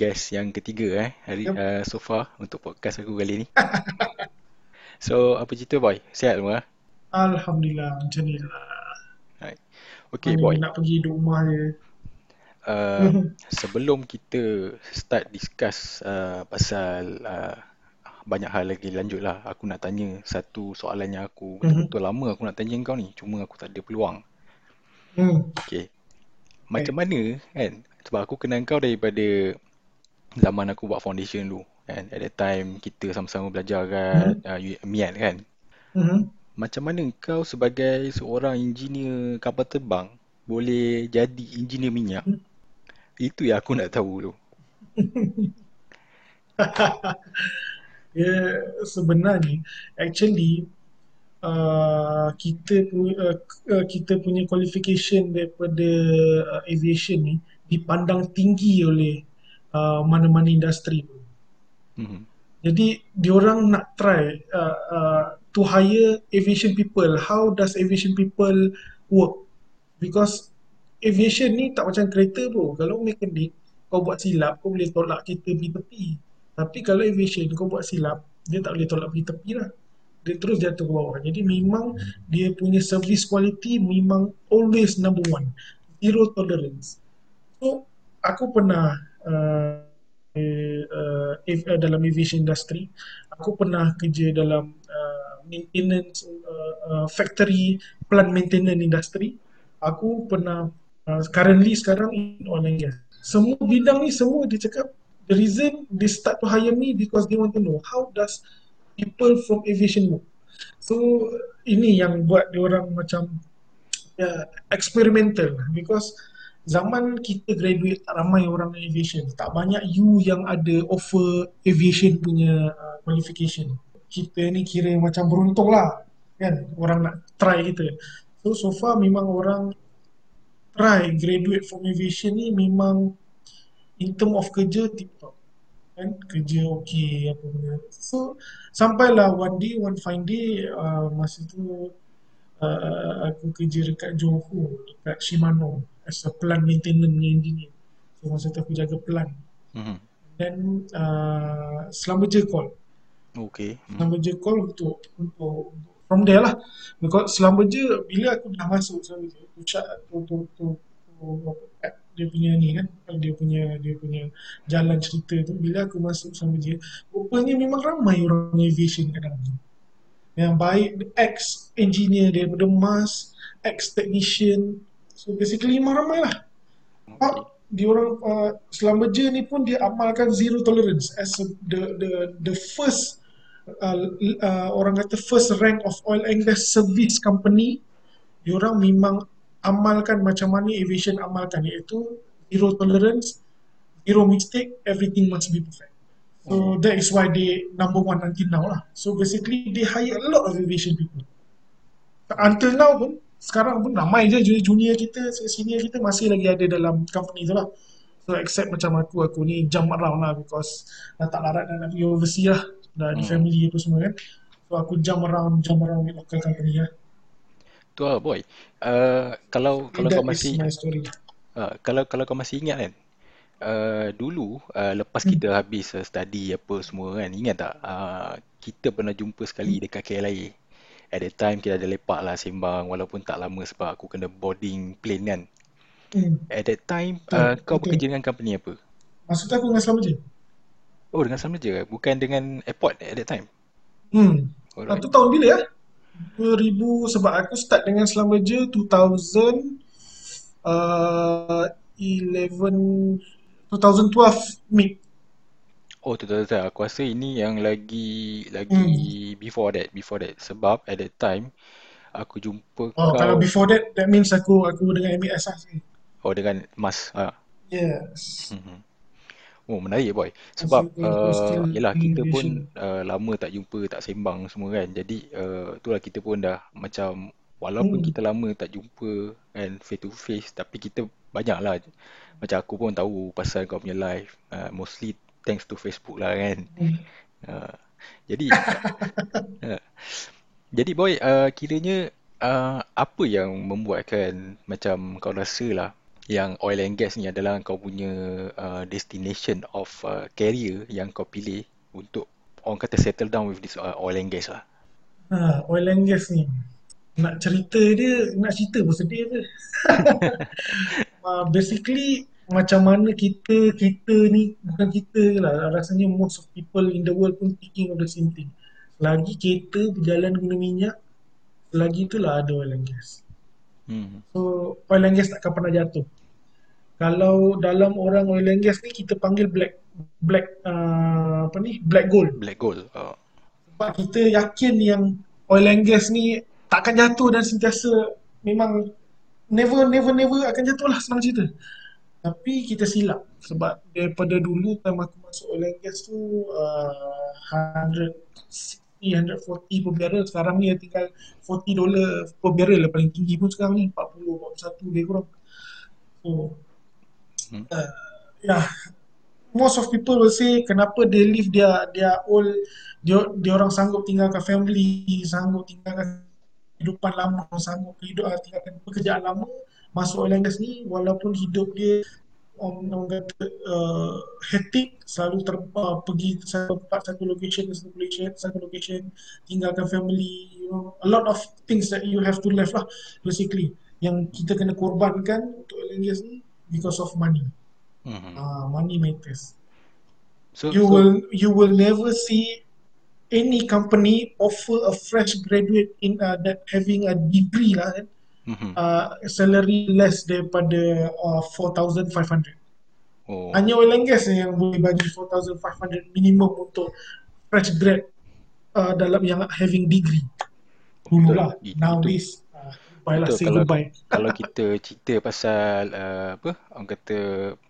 Okay, guest yang ketiga eh hari Yep. uh, so far untuk podcast aku kali ni. So apa cerita boy? Sihat semua? Alhamdulillah macam ni lah. Right. Okay boy, nak pergi rumah je. uh, sebelum kita start discuss uh, pasal uh, banyak hal lagi lanjut lah. Aku nak tanya satu soalan yang aku betul-betul lama aku nak tanya kau ni. Cuma aku tak ada peluang. Hmm. Okay. Macam mana kan? Sebab aku kenal kau daripada zaman aku buat foundation dulu kan. At that time kita sama-sama belajar kat uh, U- MIAT kan. Mhm. Macam mana kau sebagai seorang engineer kapal terbang boleh jadi engineer minyak? Itu yang aku nak tahu tu. Ya sebenarnya actually uh, kita punya uh, uh, kita punya qualification daripada uh, aviation ni dipandang tinggi oleh uh, mana-mana industri pun. Mhm. Jadi diorang nak try uh, uh, to hire aviation people. How does aviation people work? Because aviation ni tak macam kereta pun. Kalau mekanik kau buat silap, kau boleh tolak kereta pergi tepi. Tapi kalau aviation kau buat silap, dia tak boleh tolak pergi tepi lah. Dia terus jatuh ke bawah. Jadi memang dia punya service quality memang always number one. Zero tolerance. So aku pernah uh, uh, uh, dalam aviation industry. Aku pernah kerja dalam uh, maintenance uh, uh, factory plant maintenance industry. Aku pernah uh, currently sekarang in oil and gas. Semua bidang ni semua dia cakap the reason they start to hire me because they want to know how does people from aviation work. So ini yang buat dia orang macam uh, experimental because zaman kita graduate tak ramai orang aviation. Tak banyak you yang ada offer aviation punya uh, qualification. Kita ni kira macam beruntung lah kan? Orang nak try kita. So so far memang orang try graduate from aviation ni memang in term of kerja tip top kan? Kerja okey apa benda. So sampailah one day one fine day uh, masa tu uh, aku kerja dekat Johor dekat Shimano as a plant maintenance engineer so masa tu aku jaga plant Mhm. then uh, selama je call Okay. Mhm. selama je call untuk untuk from there lah because selama je bila aku dah masuk selama je tu chat tu tu tu, dia punya ni kan dia punya dia punya jalan cerita tu bila aku masuk selama je rupanya memang ramai orang aviation kat dalam tu yang baik ex engineer daripada MAS ex technician. So basically memang ramai lah Okay. dia orang uh, selama je ni pun dia amalkan zero tolerance as a, the the the first uh, uh, orang kata first rank of oil and gas service company. Dia orang memang amalkan macam mana aviation amalkan iaitu zero tolerance zero mistake everything must be perfect so that is why they number one until now lah so basically they hire a lot of aviation people until now pun sekarang pun ramai je junior kita senior kita masih lagi ada dalam company tu lah so except macam aku aku ni jump around lah because dah tak larat dah nak pergi overseas lah dah Hmm. family apa semua kan so aku jump around jump around with local company lah Tu lah boy. Uh, kalau kalau kau masih uh, kalau kalau kau masih ingat kan. Uh, dulu uh, lepas hmm. kita habis uh, study apa semua kan ingat tak? Uh, kita pernah jumpa sekali dekat KLIA at that time kita ada lepak lah sembang walaupun tak lama sebab aku kena boarding plane kan. Hmm. at that time betul uh, kau betul bekerja dengan company apa? Maksud aku dengan selama je. Oh dengan sama je? Bukan dengan airport at that time? Hmm. Alright. Tu tahun bila ya? 2000 sebab aku start dengan selama je 2000 uh, 11 2012 mid Oh tu tahu tahu aku rasa ini yang lagi hmm. lagi before that before that sebab at that time aku jumpa Oh, kalau kau before that, that means aku aku dengan MAS lah. oh dengan Mas ah. Yes. Mhm. Oh menarik boy sebab uh, yelah in kita pun uh, lama tak jumpa tak sembang semua kan jadi uh, itulah kita pun dah macam walaupun Hmm. kita lama tak jumpa kan face to face tapi kita banyak lah macam aku pun tahu pasal kau punya live uh, mostly thanks to Facebook lah kan Hmm. uh, jadi uh, jadi boy uh, kiranya uh, apa yang membuatkan macam kau rasa lah yang oil and gas ni adalah kau punya uh, destination of uh, career yang kau pilih untuk orang kata settle down with this uh, oil and gas lah. Ha, oil and gas ni. Nak cerita dia, nak cerita pun sedih je. uh, basically, macam mana kita, kita ni, bukan kita lah, rasanya most of people in the world pun thinking of the same thing. Lagi kereta berjalan guna minyak, lagi itulah ada oil and gas. Hmm. So, oil and gas takkan pernah jatuh kalau dalam orang oil and gas ni kita panggil black black uh, apa ni black gold black gold oh. sebab kita yakin yang oil and gas ni takkan jatuh dan sentiasa memang never never never akan jatuh lah senang cerita. Tapi kita silap sebab daripada dulu time aku masuk oil and gas tu uh, 160 140 per barrel. Sekarang ni tinggal 40 dolar per barrel lah paling tinggi pun sekarang ni. 40 41 lebih kurang. So Hmm. Uh, yeah, most of people will say kenapa they live their their old dia dia orang sanggup tinggalkan family, sanggup tinggalkan kehidupan lama, sanggup hidup tinggalkan pekerjaan lama masuk oil and gas ni walaupun hidup dia orang um, kata uh, hectic selalu ter, uh, pergi satu tempat satu location satu location satu location tinggalkan family you know a lot of things that you have to left lah basically yang kita kena korbankan untuk oil and gas ni because of money. Mm-hmm. Uh, money matters. So you so, will you will never see any company offer a fresh graduate in uh, that having a degree lah kan. Mm-hmm. Uh, salary less daripada uh, 4,500. Oh. Hanya oil and gas yang boleh bagi 4,500 minimum untuk fresh grad uh, dalam yang having degree. Dulu lah. Nowadays, Baiklah, Betul, say kalau, goodbye. Kalau kita cerita pasal uh, apa, orang kata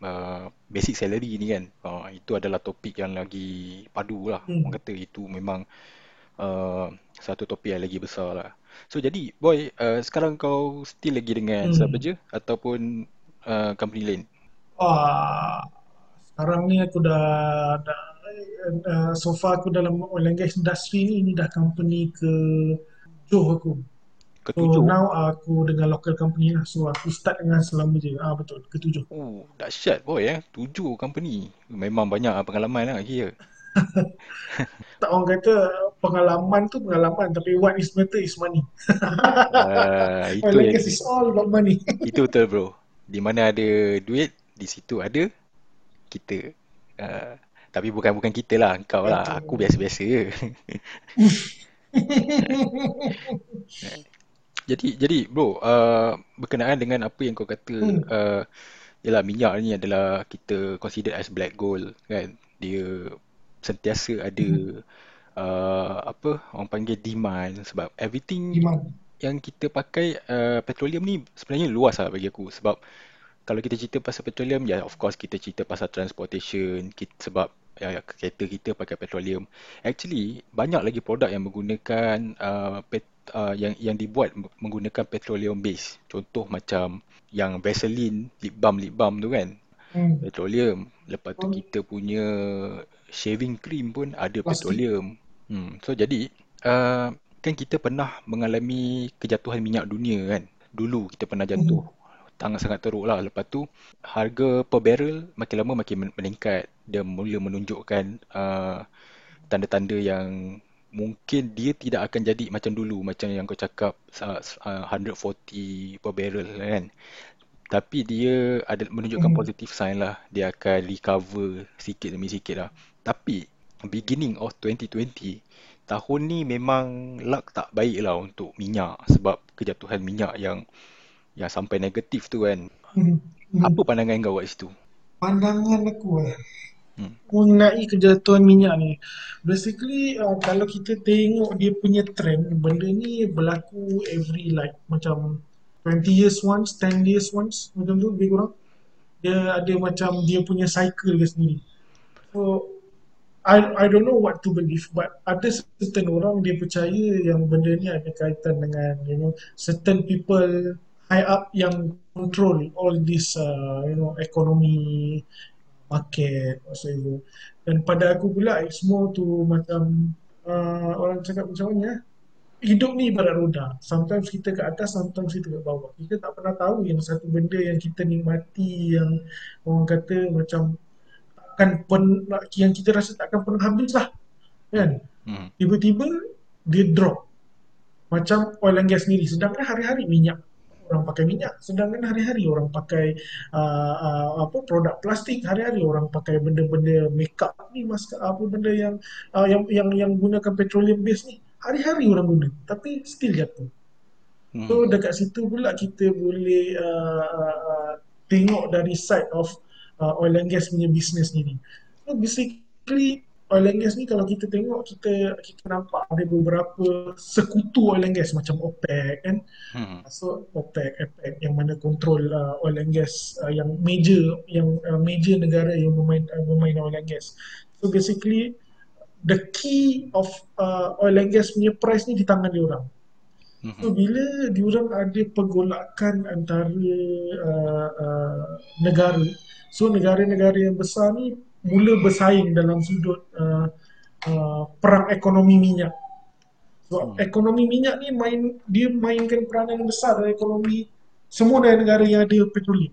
uh, basic salary ni kan, uh, itu adalah topik yang lagi padu lah. Hmm. Orang kata itu memang uh, satu topik yang lagi besar lah. So jadi, boy, uh, sekarang kau still lagi dengan hmm. siapa je? Ataupun uh, company lain? Wah, sekarang ni aku dah, dah uh, so far aku dalam oil and gas industry ni, ini dah company ke tujuh aku ketujuh. So now aku dengan local company lah. So aku start dengan selama je. Ah betul, ketujuh. Oh, dahsyat boy eh. Tujuh company. Memang banyak pengalaman lah kira. tak orang kata pengalaman tu pengalaman tapi what is matter is money. uh, itu like is all about money. itu betul bro. Di mana ada duit, di situ ada kita. Uh, tapi bukan bukan kita lah, kau lah. Aku biasa-biasa je. Jadi jadi bro, uh, berkenaan dengan apa yang kau kata hmm. uh, yalah minyak ni adalah kita consider as black gold kan. Dia sentiasa ada hmm. uh, apa orang panggil demand sebab everything demand. yang kita pakai uh, petroleum ni sebenarnya luas lah bagi aku sebab kalau kita cerita pasal petroleum ya of course kita cerita pasal transportation kita, sebab ya, kereta kita pakai petroleum. Actually banyak lagi produk yang menggunakan uh, pet, uh, yang yang dibuat menggunakan petroleum base. Contoh macam yang Vaseline lip balm lip balm tu kan. Hmm. Petroleum. Lepas tu hmm. kita punya shaving cream pun ada Pasti. petroleum. Hmm. So jadi uh, kan kita pernah mengalami kejatuhan minyak dunia kan. Dulu kita pernah jatuh. Hmm. Tangan sangat teruk lah. Lepas tu harga per barrel makin lama makin meningkat. Dia mula menunjukkan uh, tanda-tanda yang mungkin dia tidak akan jadi macam dulu macam yang kau cakap uh, 140 per barrel kan. Tapi dia ada menunjukkan mm. positive sign lah. Dia akan recover sikit demi sikit lah. Tapi beginning of 2020 tahun ni memang luck tak baik lah untuk minyak. Sebab kejatuhan minyak yang yang sampai negatif tu kan. Mm. apa pandangan kau kat situ? Pandangan aku lah hmm. mengenai kejatuhan minyak ni. Basically uh, kalau kita tengok dia punya trend, benda ni berlaku every like macam 20 years once, 10 years once macam tu lebih kurang. Dia ada macam dia punya cycle dia sendiri. So I I don't know what to believe but ada certain orang dia percaya yang benda ni ada kaitan dengan you know certain people high up yang control all this uh, you know economy market whatsoever dan pada aku pula it's more to macam uh, orang cakap macam mana eh? hidup ni ibarat roda. Sometimes kita ke atas, sometimes kita ke bawah. Kita tak pernah tahu yang satu benda yang kita nikmati yang orang kata macam takkan pen, yang kita rasa takkan pernah habis lah. Kan? Hmm. Tiba-tiba dia drop. Macam oil and gas sendiri. Sedangkan hari-hari minyak orang pakai minyak. Sedangkan hari-hari orang pakai uh, uh, apa produk plastik hari-hari orang pakai benda-benda makeup ni mas apa benda yang uh, yang yang yang gunakan petroleum base ni hari-hari orang guna. Tapi still jatuh. Hmm. so dekat situ pula kita boleh uh, uh, uh, tengok dari side of uh, oil and gas punya business ni. So basically oil and gas ni kalau kita tengok kita kita nampak ada beberapa sekutu oil and gas macam OPEC kan hmm. so OPEC OPEC yang mana kontrol uh, oil and gas uh, yang major yang uh, major negara yang memain uh, memain oil and gas so basically the key of uh, oil and gas punya price ni di tangan dia orang hmm. So bila diorang ada pergolakan antara uh, uh, negara, so negara-negara yang besar ni mula bersaing dalam sudut uh, uh, perang ekonomi minyak. So, hmm. ekonomi minyak ni main dia mainkan peranan yang besar dalam ekonomi semua negara yang ada petroleum.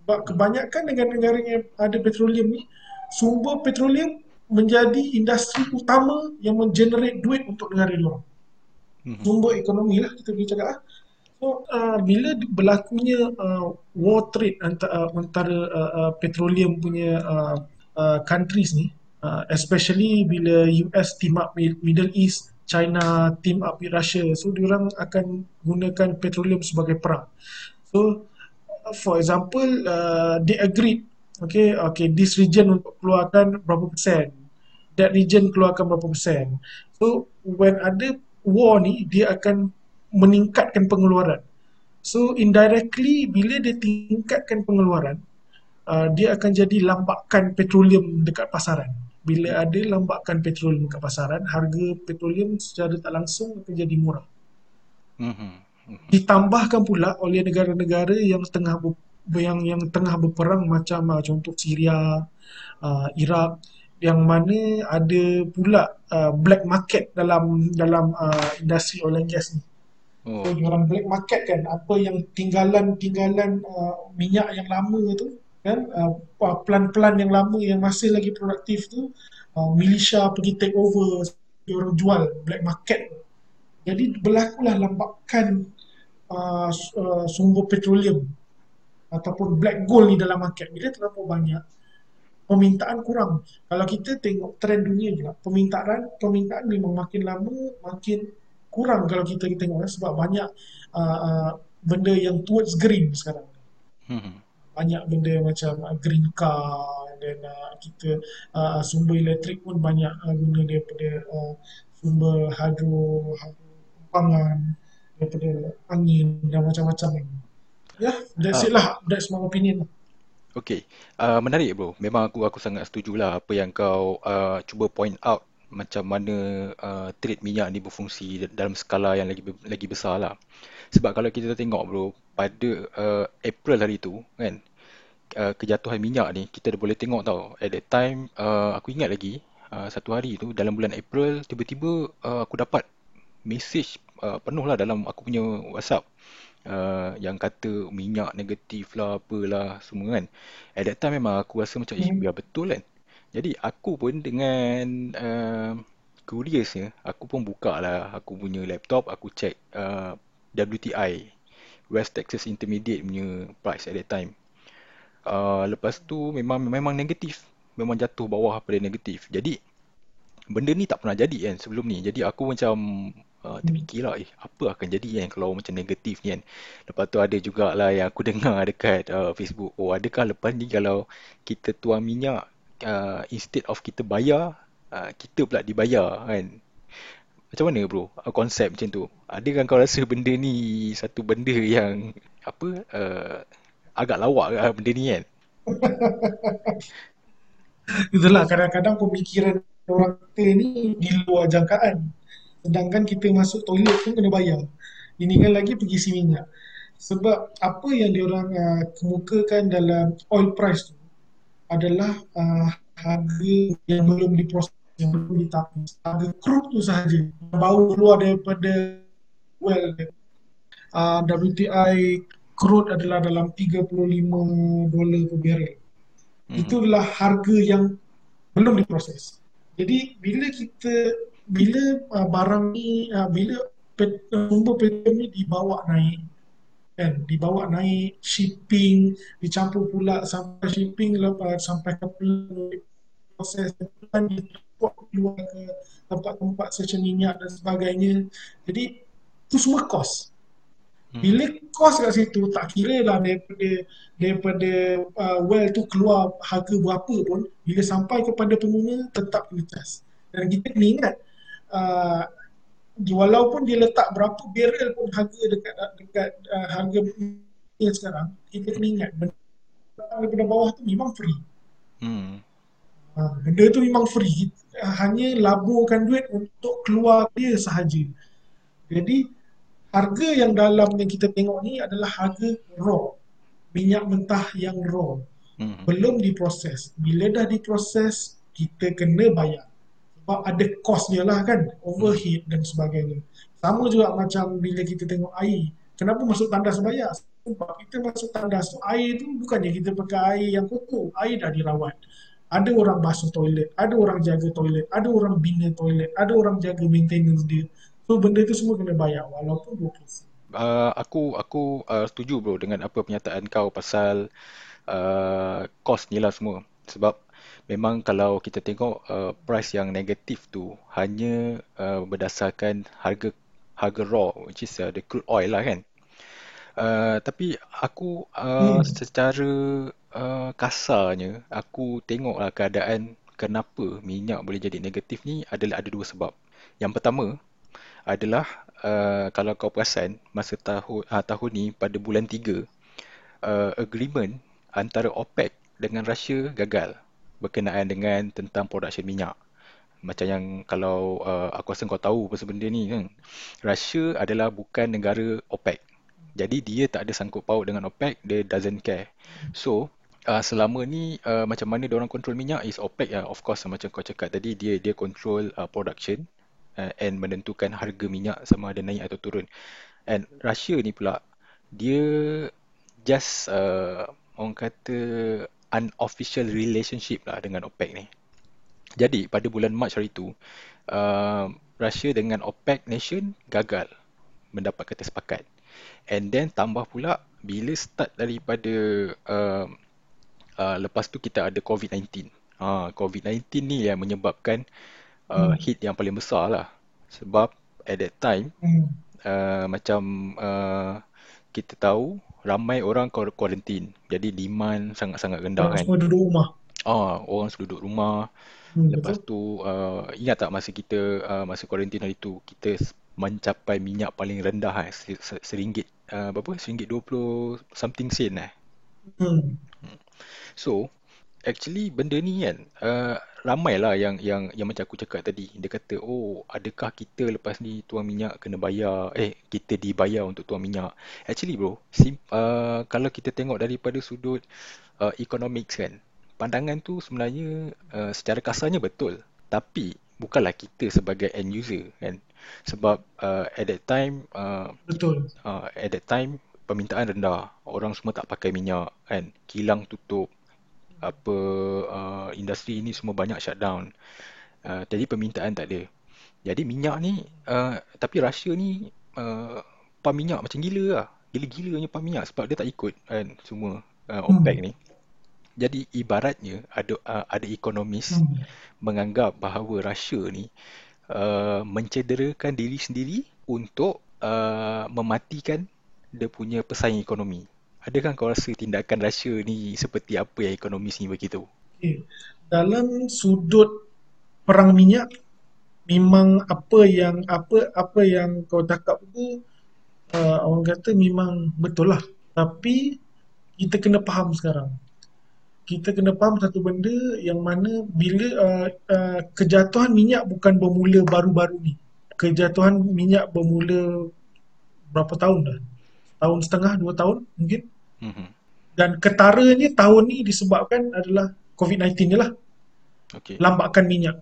Sebab kebanyakan negara-negara yang ada petroleum ni sumber petroleum menjadi industri utama yang mengenerate duit untuk negara luar. Hmm. Sumber ekonomi lah kita boleh cakap lah. So, uh, bila berlakunya uh, war trade antara, uh, antara uh, uh, petroleum punya uh, Uh, countries ni uh, especially bila US team up Middle East China team up with Russia. So diorang akan gunakan petroleum sebagai perang. So for example uh, they agreed okay okay this region untuk keluarkan berapa persen? That region keluarkan berapa persen? So when ada war ni dia akan meningkatkan pengeluaran. So indirectly bila dia tingkatkan pengeluaran uh, dia akan jadi lambakan petroleum dekat pasaran. Bila ada lambakan petroleum dekat pasaran, harga petroleum secara tak langsung akan jadi murah. Mm-hmm. Ditambahkan pula oleh negara-negara yang tengah ber, yang yang tengah berperang macam uh, contoh Syria, uh, Iraq yang mana ada pula uh, black market dalam dalam uh, industri oil and gas ni. Oh. So, orang black market kan apa yang tinggalan-tinggalan uh, minyak yang lama tu kan? Uh, plan-plan yang lama yang masih lagi produktif tu uh, milisha pergi take over orang jual black market. Jadi berlakulah lambakan uh, uh, sumber petroleum ataupun black gold ni dalam market. Bila terlalu banyak permintaan kurang. Kalau kita tengok trend dunia juga permintaan permintaan memang makin lama makin kurang kalau kita tengok sebab banyak uh, uh, benda yang towards green sekarang. Hmm banyak benda macam uh, green car dan uh, kita uh, sumber elektrik pun banyak uh, guna daripada uh, sumber hidro, hidro pangan daripada angin dan macam-macam. Ya, yeah, that's uh, it lah. That's my opinion. Okay, uh, menarik bro. Memang aku aku sangat setuju lah apa yang kau uh, cuba point out macam mana uh, trade minyak ni berfungsi dalam skala yang lagi lagi besar lah. Sebab kalau kita tengok bro, pada uh, April hari tu kan, uh, kejatuhan minyak ni kita boleh tengok tau. At that time uh, aku ingat lagi uh, satu hari tu dalam bulan April tiba-tiba uh, aku dapat message uh, penuh lah dalam aku punya WhatsApp. Uh, yang kata minyak negatif lah apalah semua kan. At that time memang aku rasa macam hmm. biar betul kan? Jadi aku pun dengan uh, curiousnya aku pun buka lah aku punya laptop aku check uh, WTI West Texas Intermediate punya price at that time uh, lepas tu memang memang negatif. Memang jatuh bawah pada negatif. Jadi benda ni tak pernah jadi kan sebelum ni. Jadi aku macam uh, terfikirlah eh apa akan jadi kan kalau macam negatif ni kan. Lepas tu ada jugalah yang aku dengar dekat uh, Facebook. Oh adakah lepas ni kalau kita tuang minyak uh, instead of kita bayar uh, kita pula dibayar kan? Macam mana bro? Konsep macam tu. Adakah kau rasa benda ni satu benda yang apa uh, agak lawak lah benda ni kan. Itulah kadang-kadang pemikiran orang kita ni di luar jangkaan. Sedangkan kita masuk toilet pun kena bayar. Ini kan lagi pergi si minyak. Sebab apa yang diorang uh, kemukakan dalam oil price tu adalah uh, harga yang belum diproses yang belum ditapis. Harga crude tu sahaja baru keluar daripada well uh, WTI crude adalah dalam 35 dolar per barrel. Mm-hmm. Itu adalah harga yang belum diproses. Jadi bila kita bila uh, barang ni uh, bila pet, uh, sumber petrol ni dibawa naik kan dibawa naik shipping dicampur pula sampai shipping lepas sampai ke proses dan keluar ke tempat-tempat stesen minyak dan sebagainya jadi itu semua kos. Bila kos kat situ tak kira lah daripada daripada uh, well tu keluar harga berapa pun bila sampai kepada pengguna tetap kena charge dan kita kena ingat uh, walaupun dia letak berapa barrel pun harga dekat dekat uh, harga yang sekarang kita kena ingat benda daripada bawah tu memang free. Hmm. uh, benda tu memang free. Hanya laburkan duit untuk keluar dia sahaja. Jadi harga yang dalam yang kita tengok ni adalah harga raw. Minyak mentah yang raw. Hmm. belum diproses. Bila dah diproses kita kena bayar. Sebab ada dia lah kan overheat dan sebagainya. Sama juga macam bila kita tengok air. Kenapa masuk tandas bayar sebab kita masuk tandas air tu bukannya kita pakai air yang kokoh. Air dah dirawat. Ada orang basuh toilet ada orang jaga toilet ada orang bina toilet ada orang jaga maintenance dia so benda tu semua kena bayar walaupun 20 Uh, aku aku uh, setuju bro dengan apa pernyataan kau pasal uh, cost ni lah semua sebab memang kalau kita tengok uh, price yang negatif tu hanya uh, berdasarkan harga harga raw which is uh, the crude oil lah kan. Uh, tapi aku uh, hmm. secara uh, kasarnya aku tengoklah keadaan kenapa minyak boleh jadi negatif ni adalah ada dua sebab. Yang pertama adalah uh, kalau kau perasan masa tahun uh, tahun ni pada bulan 3 uh, agreement antara OPEC dengan Russia gagal berkenaan dengan tentang production minyak. Macam yang kalau uh, aku rasa kau tahu pasal benda ni kan. Russia adalah bukan negara OPEC. Jadi dia tak ada sangkut paut dengan OPEC, dia doesn't care. So, uh, selama ni uh, macam mana dia orang control minyak is OPEC ya. Of course macam kau cakap tadi dia dia control uh, production uh, and menentukan harga minyak sama ada naik atau turun. And Russia ni pula dia just uh, orang kata unofficial relationship lah dengan OPEC ni. Jadi pada bulan Mac hari tu, uh, Russia dengan OPEC nation gagal mendapat kata sepakat. And then tambah pula bila start daripada uh, uh, lepas tu kita ada COVID-19. Uh, COVID-19 ni yang menyebabkan uh, hmm. hit yang paling besar lah. Sebab at that time, hmm. uh, macam uh, kita tahu ramai orang kuarantin. Jadi demand sangat-sangat rendah orang kan. Semua duduk rumah. Ah, orang semua duduk rumah. Hmm, Lepas betul. tu uh, ingat tak masa kita uh, masa kuarantin hari tu kita mencapai minyak paling rendah eh, seringgit uh, berapa? Seringgit 20 something sen eh. Hmm. So actually benda ni kan uh, ramai lah yang yang yang macam aku cakap tadi. Dia kata oh adakah kita lepas ni tuang minyak kena bayar? Eh kita dibayar untuk tuang minyak. Actually bro sim, uh, kalau kita tengok daripada sudut uh, economics kan pandangan tu sebenarnya uh, secara kasarnya betul. Tapi bukanlah kita sebagai end user kan. Sebab uh, at that time uh, betul. uh, at that time permintaan rendah. Orang semua tak pakai minyak kan. Kilang tutup apa uh, industri ini semua banyak shutdown. Uh, jadi permintaan tak ada. Jadi minyak ni uh, tapi Russia ni uh, pam minyak macam gila lah. Gila-gilanya pam minyak sebab dia tak ikut kan semua uh, OPEC hmm. ni. Jadi ibaratnya ada uh, ada ekonomis hmm. menganggap bahawa Russia ni uh, mencederakan diri sendiri untuk uh, mematikan dia punya pesaing ekonomi. Adakah kau rasa tindakan Russia ni seperti apa yang ekonomis ni begitu? Okay. Dalam sudut perang minyak memang apa yang apa apa yang kau cakap tu uh, orang kata memang betul lah. Tapi kita kena faham sekarang. Kita kena faham satu benda yang mana bila uh, uh, kejatuhan minyak bukan bermula baru-baru ni. Kejatuhan minyak bermula berapa tahun dah? Tahun setengah, dua tahun mungkin. Mm-hmm. Dan ketaranya tahun ni disebabkan adalah COVID-19 je lah. Okay. Lambakan minyak.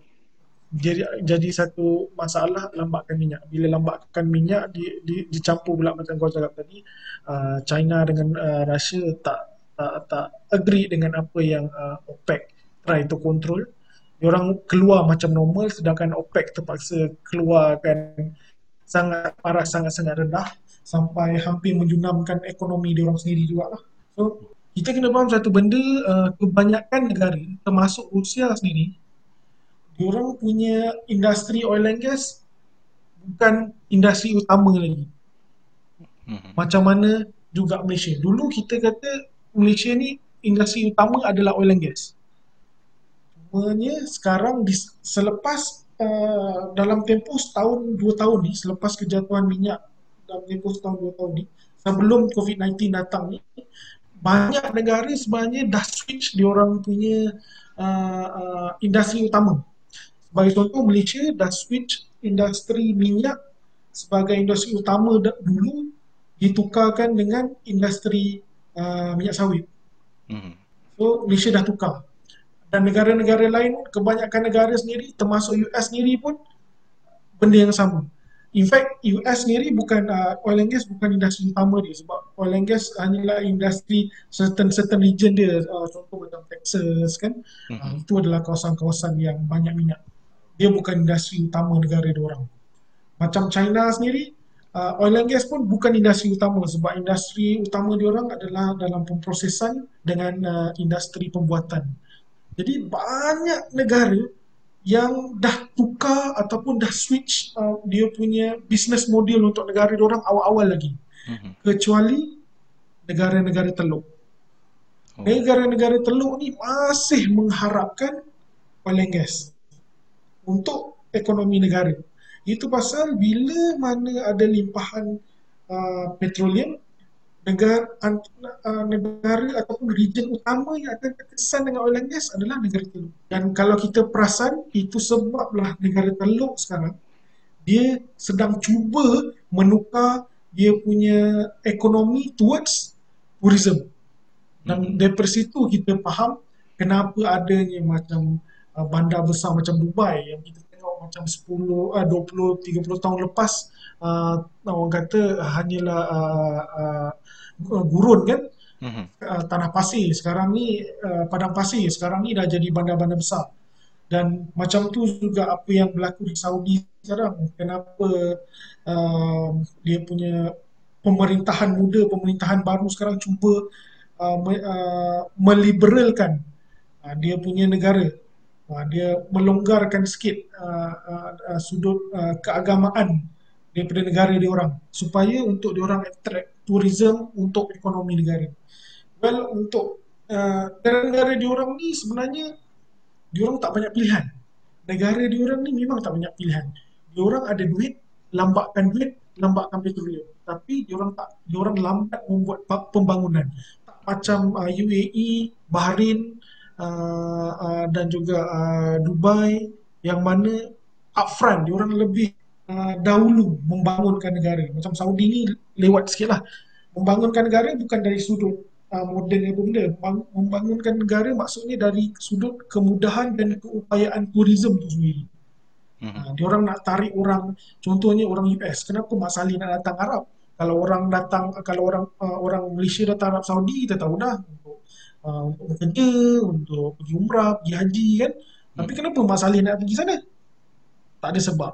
jadi jadi satu masalah lambatkan minyak. Bila lambatkan minyak di, di, dicampur pula macam kau cakap tadi, uh, China dengan uh, Russia tak tak tak agree dengan apa yang uh, OPEC try to control. Diorang keluar macam normal sedangkan OPEC terpaksa keluarkan sangat parah sangat-sangat rendah sampai hampir menjunamkan ekonomi diorang sendiri juga lah. So kita kena faham satu benda uh, kebanyakan negara termasuk Rusia sendiri diorang punya industri oil and gas bukan industri utama lagi. Mm-hmm. Macam mana juga Malaysia. Dulu kita kata Malaysia ni industri utama adalah oil and gas. Cumanya sekarang di, selepas uh, dalam tempoh setahun dua tahun ni selepas kejatuhan minyak dalam tempoh setahun dua tahun ni sebelum COVID-19 datang ni banyak negara sebenarnya dah switch di orang punya uh, uh, industri utama sebagai contoh Malaysia dah switch industri minyak sebagai industri utama dulu ditukarkan dengan industri uh, minyak sawit. Hmm. So Malaysia dah tukar. Dan negara-negara lain, kebanyakan negara sendiri termasuk US sendiri pun benda yang sama. In fact, US sendiri bukan uh, oil and gas bukan industri utama dia sebab oil and gas hanyalah industri certain certain region dia uh, contoh macam Texas kan. Hmm. Uh, itu adalah kawasan-kawasan yang banyak minyak dia bukan industri utama negara dia orang. Macam China sendiri, uh, oil and gas pun bukan industri utama sebab industri utama dia orang adalah dalam pemprosesan dengan uh, industri pembuatan. Jadi banyak negara yang dah tukar ataupun dah switch uh, dia punya business model untuk negara orang awal-awal lagi. Mm-hmm. Kecuali negara-negara teluk. Oh. Negara-negara teluk ni masih mengharapkan oil and gas untuk ekonomi negara. Itu pasal bila mana ada limpahan uh, petroleum, negara, uh, negara ataupun region utama yang akan terkesan dengan oil and gas adalah negara teluk. Dan kalau kita perasan, itu sebablah negara teluk sekarang, dia sedang cuba menukar dia punya ekonomi towards tourism. Dan hmm. dari situ kita faham kenapa adanya macam uh, bandar besar macam Dubai yang kita macam 10 uh, 20 30 tahun lepas uh, orang kata hanyalah uh, uh, gurun kan? Mm-hmm. uh, tanah pasir. Sekarang ni uh, padang pasir. Sekarang ni dah jadi bandar-bandar besar. Dan macam tu juga apa yang berlaku di Saudi sekarang. Kenapa uh, dia punya pemerintahan muda pemerintahan baru sekarang cuba uh, me, uh, meliberalkan uh, dia punya negara uh, dia melonggarkan sikit uh, uh, sudut uh, keagamaan daripada negara dia orang supaya untuk dia orang attract tourism untuk ekonomi negara. Well untuk uh, negara dia orang ni sebenarnya dia orang tak banyak pilihan. Negara dia orang ni memang tak banyak pilihan. Dia orang ada duit, lambatkan duit, lambatkan petroleum. Tapi dia orang tak dia orang lambat membuat pembangunan. Tak macam uh, UAE, Bahrain, uh, uh, dan juga uh, Dubai yang mana upfront dia orang lebih uh, dahulu membangunkan negara. Macam Saudi ni lewat sikit lah. Membangunkan negara bukan dari sudut uh, moden apa benda. Membangunkan negara maksudnya dari sudut kemudahan dan keupayaan tourism tu sendiri. Hmm. uh, dia orang nak tarik orang contohnya orang US kenapa Mak Salih nak datang Arab? Kalau orang datang kalau orang uh, orang Malaysia datang Arab Saudi kita tahu dah uh, untuk bekerja, untuk pergi umrah, pergi haji kan. Hmm. Tapi kenapa Mas Ali nak pergi sana? Tak ada sebab.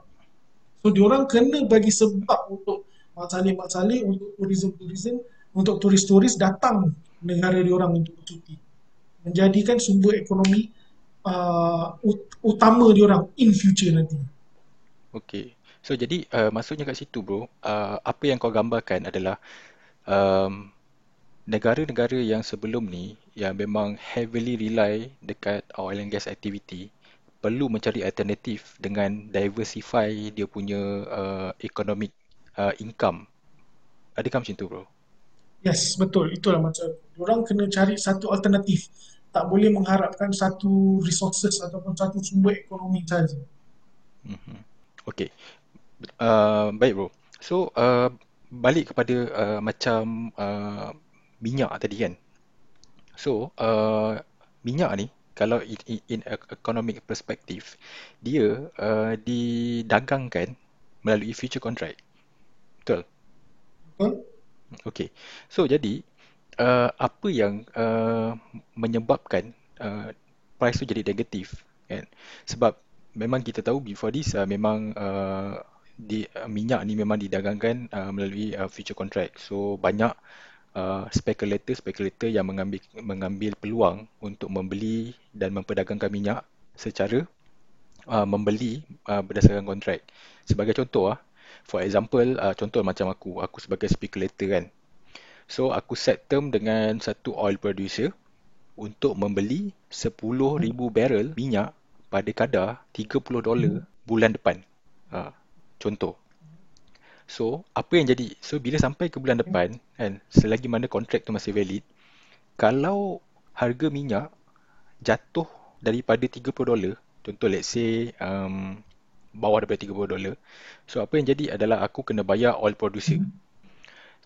So diorang kena bagi sebab untuk Mas Ali, Mas Ali untuk tourism-tourism, untuk turis-turis datang negara diorang untuk bercuti. Menjadikan sumber ekonomi uh, utama diorang in future nanti. Okay. So jadi uh, maksudnya kat situ bro, uh, apa yang kau gambarkan adalah um, negara-negara yang sebelum ni yang memang heavily rely dekat oil and gas activity perlu mencari alternatif dengan diversify dia punya uh, economic uh, income. Adakah macam tu bro? Yes, betul. Itulah macam orang kena cari satu alternatif. Tak boleh mengharapkan satu resources ataupun satu sumber ekonomi saja. Mm-hmm. Okay. Uh, baik bro. So, uh, balik kepada uh, macam uh, minyak tadi kan. So, uh, minyak ni kalau in, in, in economic perspective, dia uh, didagangkan melalui future contract. Betul? Betul? Okay. So, jadi uh, apa yang uh, menyebabkan uh, price tu jadi negatif kan? Sebab memang kita tahu before this uh, memang uh, di uh, minyak ni memang didagangkan uh, melalui uh, future contract. So banyak uh, spekulator-spekulator yang mengambil mengambil peluang untuk membeli dan memperdagangkan minyak secara uh, membeli uh, berdasarkan kontrak. Sebagai contoh ah, for example uh, contoh macam aku, aku sebagai spekulator kan. So aku set term dengan satu oil producer untuk membeli 10,000 barrel minyak pada kadar 30 dolar bulan depan. Uh, contoh. So, apa yang jadi? So, bila sampai ke bulan depan, kan, selagi mana kontrak tu masih valid, kalau harga minyak jatuh daripada 30 dolar, contoh let's say um, bawah daripada 30 dolar, so apa yang jadi adalah aku kena bayar oil producer.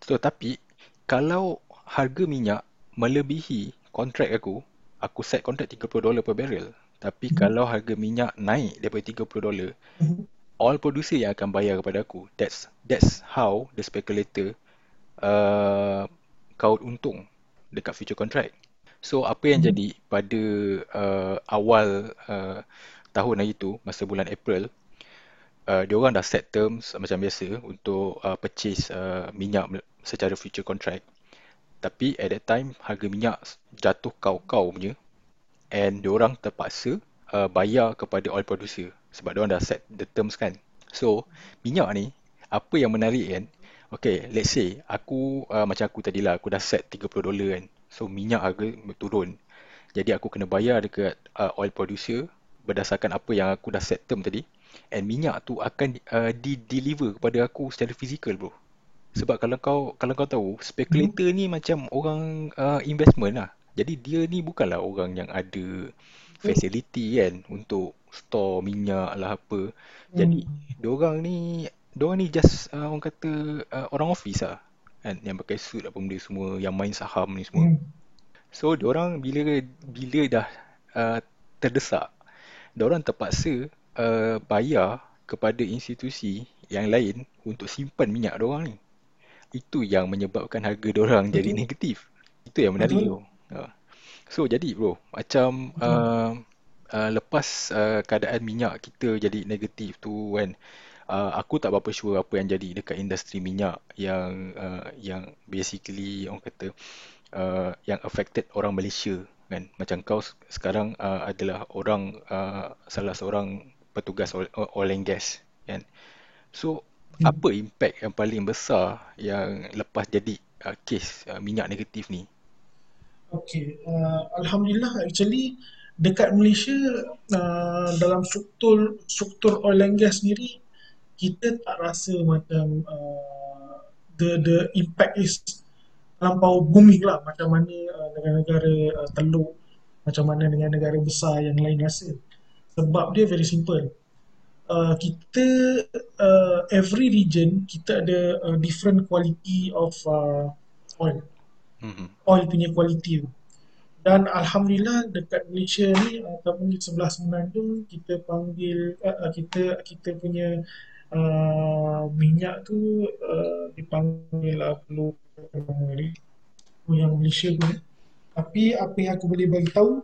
So, tapi kalau harga minyak melebihi kontrak aku, aku set kontrak 30 dolar per barrel. Tapi kalau harga minyak naik daripada 30 dolar, all producer yang akan bayar kepada aku. That's that's how the speculator uh, kaut untung dekat future contract. So apa yang hmm. jadi pada uh, awal uh, tahun hari tu masa bulan April uh, dia orang dah set terms macam biasa untuk uh, purchase uh, minyak secara future contract. Tapi at that time harga minyak jatuh kau-kau punya and dia orang terpaksa uh, bayar kepada oil producer sebab dia orang dah set the terms kan. So, minyak ni apa yang menarik kan? Okay, let's say aku uh, macam aku tadi lah, aku dah set 30 dolar kan. So, minyak harga turun. Jadi aku kena bayar dekat uh, oil producer berdasarkan apa yang aku dah set term tadi. And minyak tu akan uh, di-deliver kepada aku secara fizikal bro. Sebab kalau kau kalau kau tahu, spekulator ni macam orang uh, investment lah. Jadi dia ni bukanlah orang yang ada facility kan untuk store minyak lah apa. Jadi hmm. diorang ni diorang ni just uh, orang kata uh, orang office lah kan yang pakai suit apa benda semua yang main saham ni semua. Hmm. So diorang bila bila dah uh, terdesak diorang terpaksa uh, bayar kepada institusi yang lain untuk simpan minyak diorang ni. Itu yang menyebabkan harga diorang jadi negatif. Itu yang menarik tu. Uh. So jadi bro, macam uh, uh, lepas uh, keadaan minyak kita jadi negatif tu kan, uh, aku tak berapa sure apa yang jadi dekat industri minyak yang uh, yang basically orang kata uh, yang affected orang Malaysia kan. Macam kau sekarang uh, adalah orang uh, salah seorang petugas oil, oil and gas kan. So hmm. apa impact yang paling besar yang lepas jadi uh, kes uh, minyak negatif ni Okay, uh, Alhamdulillah actually dekat Malaysia uh, dalam struktur struktur oil and gas sendiri kita tak rasa macam uh, the the impact is terlampau booming lah macam mana uh, negara-negara uh, teluk macam mana dengan negara besar yang lain rasa sebab dia very simple uh, kita uh, every region kita ada uh, different quality of uh, oil mm-hmm. oil punya quality tu. Dan Alhamdulillah dekat Malaysia ni ataupun di sebelah Semenanjung kita panggil uh, kita kita punya uh, minyak tu uh, dipanggil apa yang Malaysia punya. Tapi apa yang aku boleh bagi tahu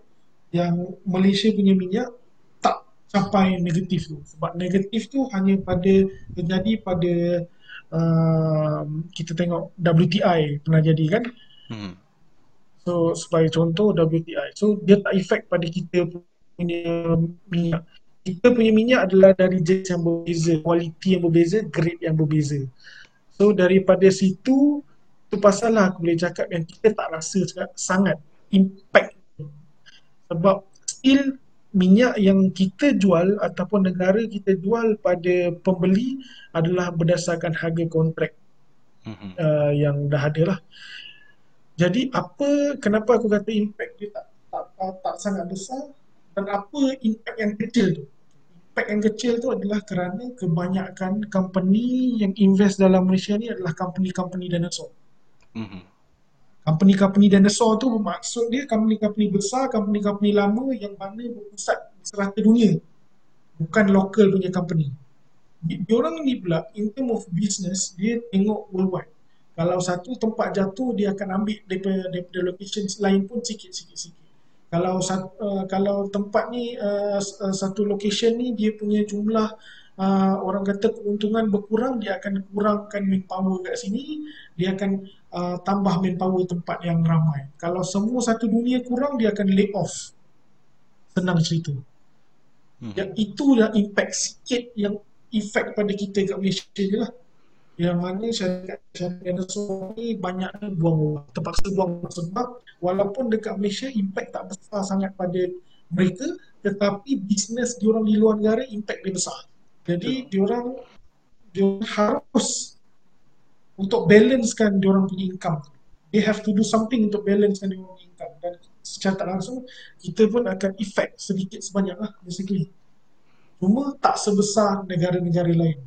yang Malaysia punya minyak tak sampai negatif tu. Sebab negatif tu hanya pada terjadi pada uh, kita tengok WTI pernah jadi kan. Hmm. So sebagai contoh WTI. So dia tak efek pada kita punya minyak. Kita punya minyak adalah dari jenis yang berbeza, kualiti yang berbeza, grade yang berbeza. So daripada situ tu pasal lah aku boleh cakap yang kita tak rasa sangat impact sebab still minyak yang kita jual ataupun negara kita jual pada pembeli adalah berdasarkan harga kontrak mm-hmm. uh, yang dah ada lah. Jadi apa kenapa aku kata impact dia tak tak, tak, tak sangat besar dan apa impact yang kecil tu? Impact yang kecil tu adalah kerana kebanyakan company yang invest dalam Malaysia ni adalah company-company dinosaur. Mm-hmm. Company-company dinosaur tu maksud dia company-company besar, company-company lama yang mana berpusat di serata dunia. Bukan local punya company. Dia orang ni pula, in term of business, dia tengok worldwide. Kalau satu tempat jatuh, dia akan ambil daripada, daripada location lain pun sikit-sikit-sikit. Kalau uh, kalau tempat ni uh, satu location ni dia punya jumlah uh, orang kata keuntungan berkurang, dia akan kurangkan manpower kat sini, dia akan uh, tambah manpower tempat yang ramai. Kalau semua satu dunia kurang, dia akan lay off. Senang cerita. Hmm. Yang itu yang impact sikit yang efek pada kita kat Malaysia je lah. Yang mana syarikat syarikat ni banyak buang orang. Terpaksa buang orang sebab walaupun dekat Malaysia impact tak besar sangat pada mereka tetapi bisnes diorang di luar negara impact dia besar. Jadi diorang diorang harus untuk balancekan diorang punya income. They have to do something untuk balancekan diorang punya income dan secara tak langsung kita pun akan effect sedikit sebanyak lah basically. Cuma tak sebesar negara-negara lain.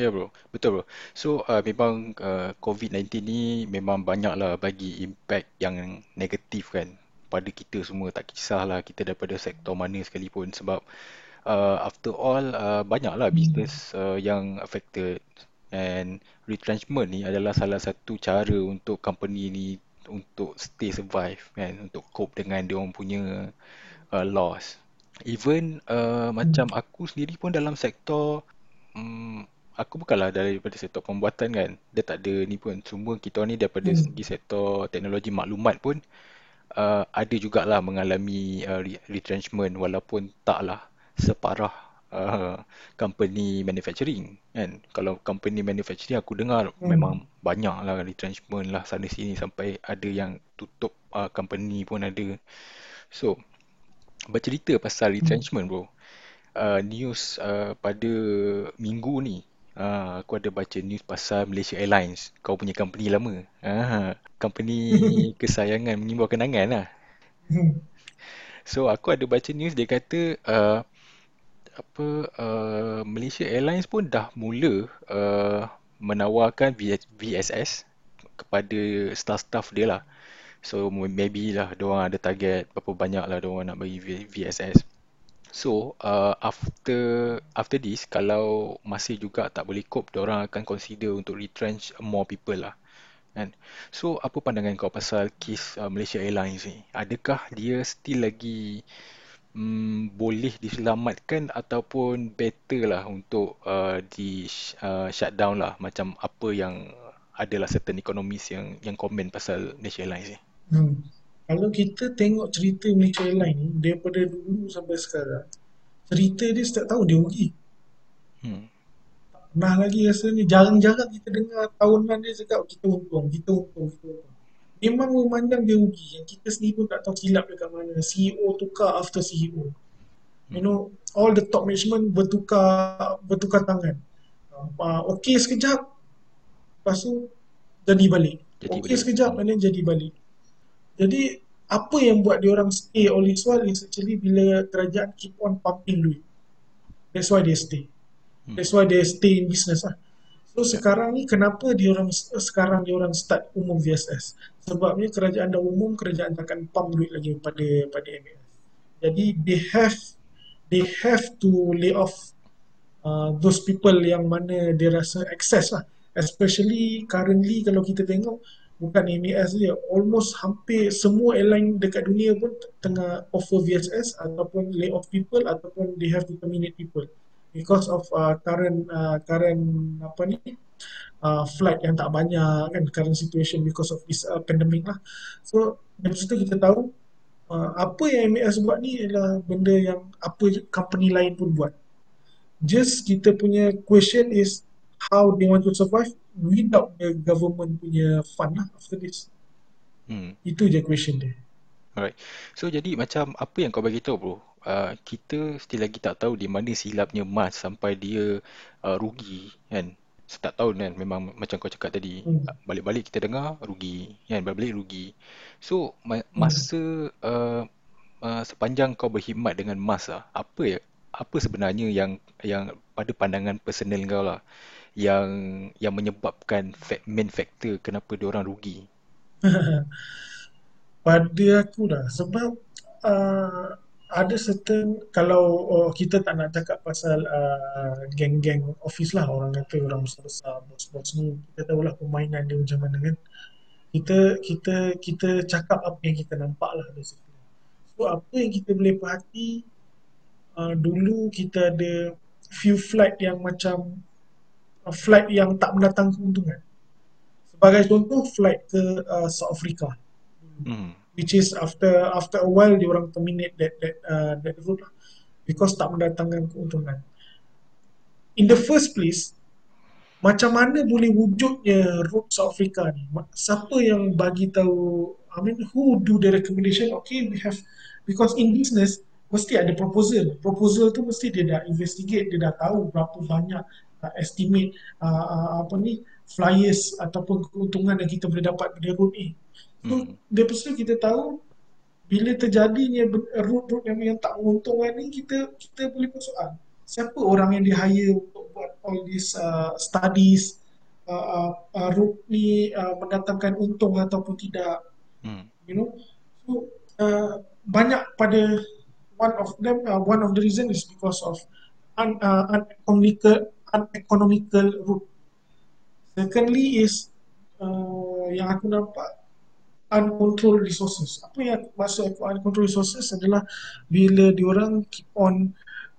Ya yeah, bro, betul bro. So uh, memang uh, COVID-19 ni memang banyak lah bagi impact yang negatif kan pada kita semua. Tak kisahlah kita daripada sektor mana sekalipun sebab uh, after all uh, banyak lah hmm. business uh, yang affected and retrenchment ni adalah salah satu cara untuk company ni untuk stay survive kan untuk cope dengan dia orang punya uh, loss even uh, macam hmm. aku sendiri pun dalam sektor um, aku bukanlah daripada sektor pembuatan kan dia tak ada ni pun semua kita ni daripada hmm. segi sektor teknologi maklumat pun uh, ada jugalah mengalami uh, retrenchment walaupun taklah separah uh, company manufacturing kan kalau company manufacturing aku dengar hmm. memang banyak lah retrenchment lah sana sini sampai ada yang tutup uh, company pun ada so bercerita pasal retrenchment bro. Uh, news uh, pada minggu ni uh, aku ada baca news pasal Malaysia Airlines. Kau punya company lama. Uh, company kesayangan mengimbau kenangan lah. So aku ada baca news dia kata uh, apa uh, Malaysia Airlines pun dah mula uh, menawarkan VSS kepada staff-staff dia lah. So maybe lah orang ada target berapa banyak lah orang nak bagi VSS. So uh, after after this kalau masih juga tak boleh cope orang akan consider untuk retrench more people lah. Kan? So apa pandangan kau pasal kes uh, Malaysia Airlines ni? Adakah dia still lagi um, boleh diselamatkan ataupun better lah untuk uh, di uh, shutdown lah macam apa yang adalah certain economies yang yang komen pasal Malaysia Airlines ni? Hmm. Kalau kita tengok cerita Malaysia Airlines ni daripada dulu sampai sekarang, cerita dia setiap tahun dia rugi. Hmm. Pernah lagi rasanya jarang-jarang kita dengar tahunan dia cakap kita untung, kita untung, kita untung. Memang memandang dia rugi yang kita sendiri pun tak tahu silap dekat mana. CEO tukar after CEO. You know, all the top management bertukar bertukar tangan. Uh, okay sekejap, lepas tu jadi balik. Jadi okay balik. sekejap, dan jadi balik. Jadi apa yang buat dia orang stay all this while is actually bila kerajaan keep on pumping duit. That's why they stay. Hmm. That's why they stay in business lah. So sekarang ni kenapa dia orang sekarang dia orang start umum VSS? Sebabnya kerajaan dah umum kerajaan takkan pump duit lagi pada pada MAS. Jadi they have they have to lay off uh, those people yang mana dia rasa access lah. Especially currently kalau kita tengok bukan MAS dia almost hampir semua airline dekat dunia pun tengah offer VSS ataupun lay off people ataupun they have to terminate people. Because of uh, current uh, current apa ni uh, flight yang tak banyak kan current situation because of this uh, pandemic lah. So dari situ kita tahu uh, apa yang MAS buat ni adalah benda yang apa company lain pun buat. Just kita punya question is how they want to survive without the government punya fund lah after this. Hmm. Itu je question dia. Alright. So jadi macam apa yang kau bagi tahu bro? Uh, kita still lagi tak tahu di mana silapnya mas sampai dia uh, rugi kan. Setiap tahun kan memang macam kau cakap tadi hmm. balik-balik kita dengar rugi kan balik-balik rugi. So ma- hmm. masa uh, uh, sepanjang kau berkhidmat dengan mas lah, apa ya apa sebenarnya yang yang pada pandangan personal kau lah yang yang menyebabkan main factor kenapa dia orang rugi. pada aku dah sebab uh, ada certain kalau oh, kita tak nak cakap pasal uh, geng-geng office lah orang kata orang besar-besar bos-bos ni kita tahulah permainan dia macam mana kan kita kita kita cakap apa yang kita nampak lah basically. So apa yang kita boleh perhati uh, dulu kita ada few flight yang macam flight yang tak mendatang keuntungan. Sebagai contoh flight ke uh, South Africa. Hmm. Which is after after a while dia orang terminate that that uh, that route lah. because tak mendatangkan keuntungan. In the first place, macam mana boleh wujudnya route South Africa ni? Siapa yang bagi tahu I mean who do the recommendation? Okay, we have because in business mesti ada proposal. Proposal tu mesti dia dah investigate, dia dah tahu berapa banyak uh, estimate uh, uh, apa ni flyers ataupun keuntungan yang kita boleh dapat dari route ni. So, hmm. dia pasti kita tahu bila terjadinya route-route yang, yang tak menguntungkan ni kita kita boleh persoal siapa orang yang di hire untuk buat all these uh, studies uh, uh, uh, route ni uh, mendatangkan untung ataupun tidak hmm. you know so uh, banyak pada one of them uh, one of the reason is because of un, uh, uneconomical uneconomical route. Secondly is uh, yang aku nampak uncontrolled resources. Apa yang maksud aku uncontrolled resources adalah bila diorang keep on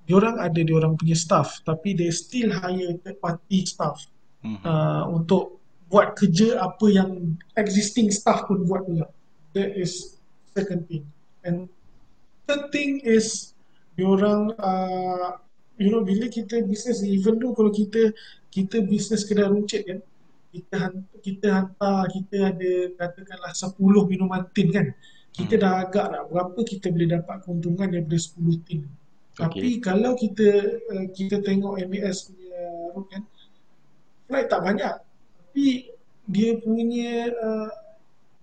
diorang ada diorang punya staff tapi they still hire third party staff mm-hmm. uh, untuk buat kerja apa yang existing staff pun buat juga. That is second thing. And third thing is diorang uh, you know bila kita business even tu kalau kita kita business kedai runcit kan kita hantar, kita hantar kita ada katakanlah 10 minuman tin kan kita hmm. dah agak lah berapa kita boleh dapat keuntungan daripada 10 tin tapi okay. kalau kita uh, kita tengok MBS punya route kan flight tak banyak tapi dia punya uh,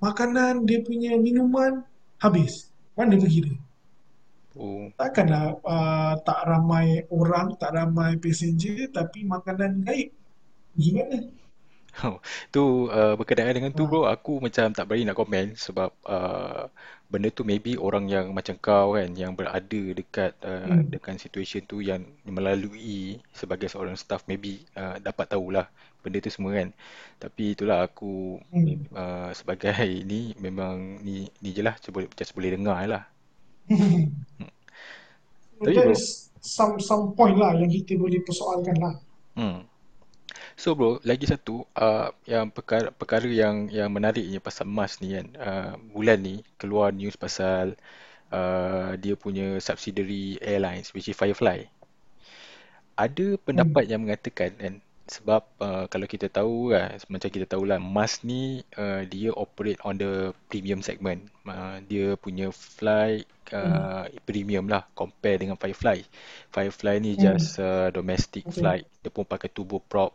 makanan dia punya minuman habis mana pergi dia Oh. Takkanlah uh, tak ramai orang, tak ramai passenger tapi makanan gaib. Gimana? Oh, tu uh, berkenaan dengan tu bro, aku macam tak berani nak komen sebab uh, benda tu maybe orang yang macam kau kan yang berada dekat uh, hmm. dengan situasi tu yang melalui sebagai seorang staff maybe uh, dapat tahulah benda tu semua kan. Tapi itulah aku hmm. uh, sebagai ni memang ni ni je lah cuba boleh dengar lah. Hmm. Tapi bro, some some point lah yang kita boleh persoalkan lah. Hmm. So bro, lagi satu uh, yang perkara perkara yang yang menariknya pasal Mas ni kan. Uh, bulan ni keluar news pasal uh, dia punya subsidiary airlines which is Firefly. Ada pendapat hmm. yang mengatakan kan sebab uh, kalau kita tahu kan macam kita tahu lah Mas ni uh, dia operate on the premium segment. Uh, dia punya flight uh, hmm. premium lah compare dengan Firefly. Firefly ni hmm. just uh, domestic okay. flight. Dia pun pakai turbo prop.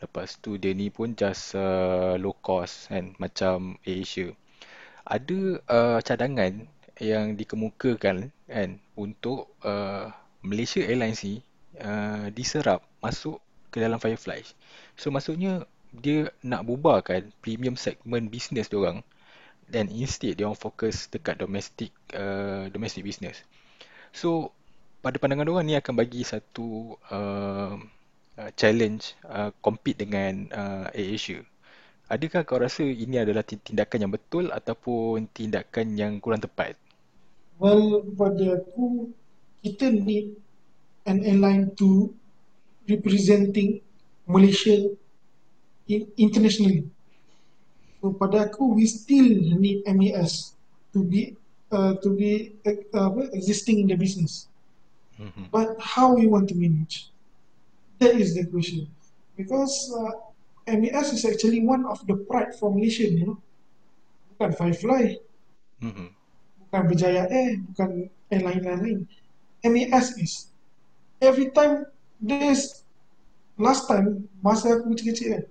Lepas tu dia ni pun just uh, low cost kan macam Asia. Ada uh, cadangan yang dikemukakan kan untuk uh, Malaysia Airlines ni uh, diserap masuk ke dalam Firefly. So maksudnya dia nak bubarkan premium segment business dia orang dan instead dia orang fokus dekat domestic uh, domestic business. So pada pandangan dia orang ni akan bagi satu uh, Uh, challenge uh, compete dengan uh, AirAsia. Adakah kau rasa ini adalah tindakan yang betul ataupun tindakan yang kurang tepat? Well, pada aku, kita need an airline to representing Malaysia in, internationally. So pada aku, we still need MAS to be uh, to be uh, existing in the business. Mm-hmm. But how we want to manage? That is the question. Because uh, MES is actually one of the pride for Malaysia, you know. Bukan Firefly. Mm-hmm. Bukan Berjaya Air, bukan airline lain. MES is. Every time there's last time masa aku kecil-kecil kan,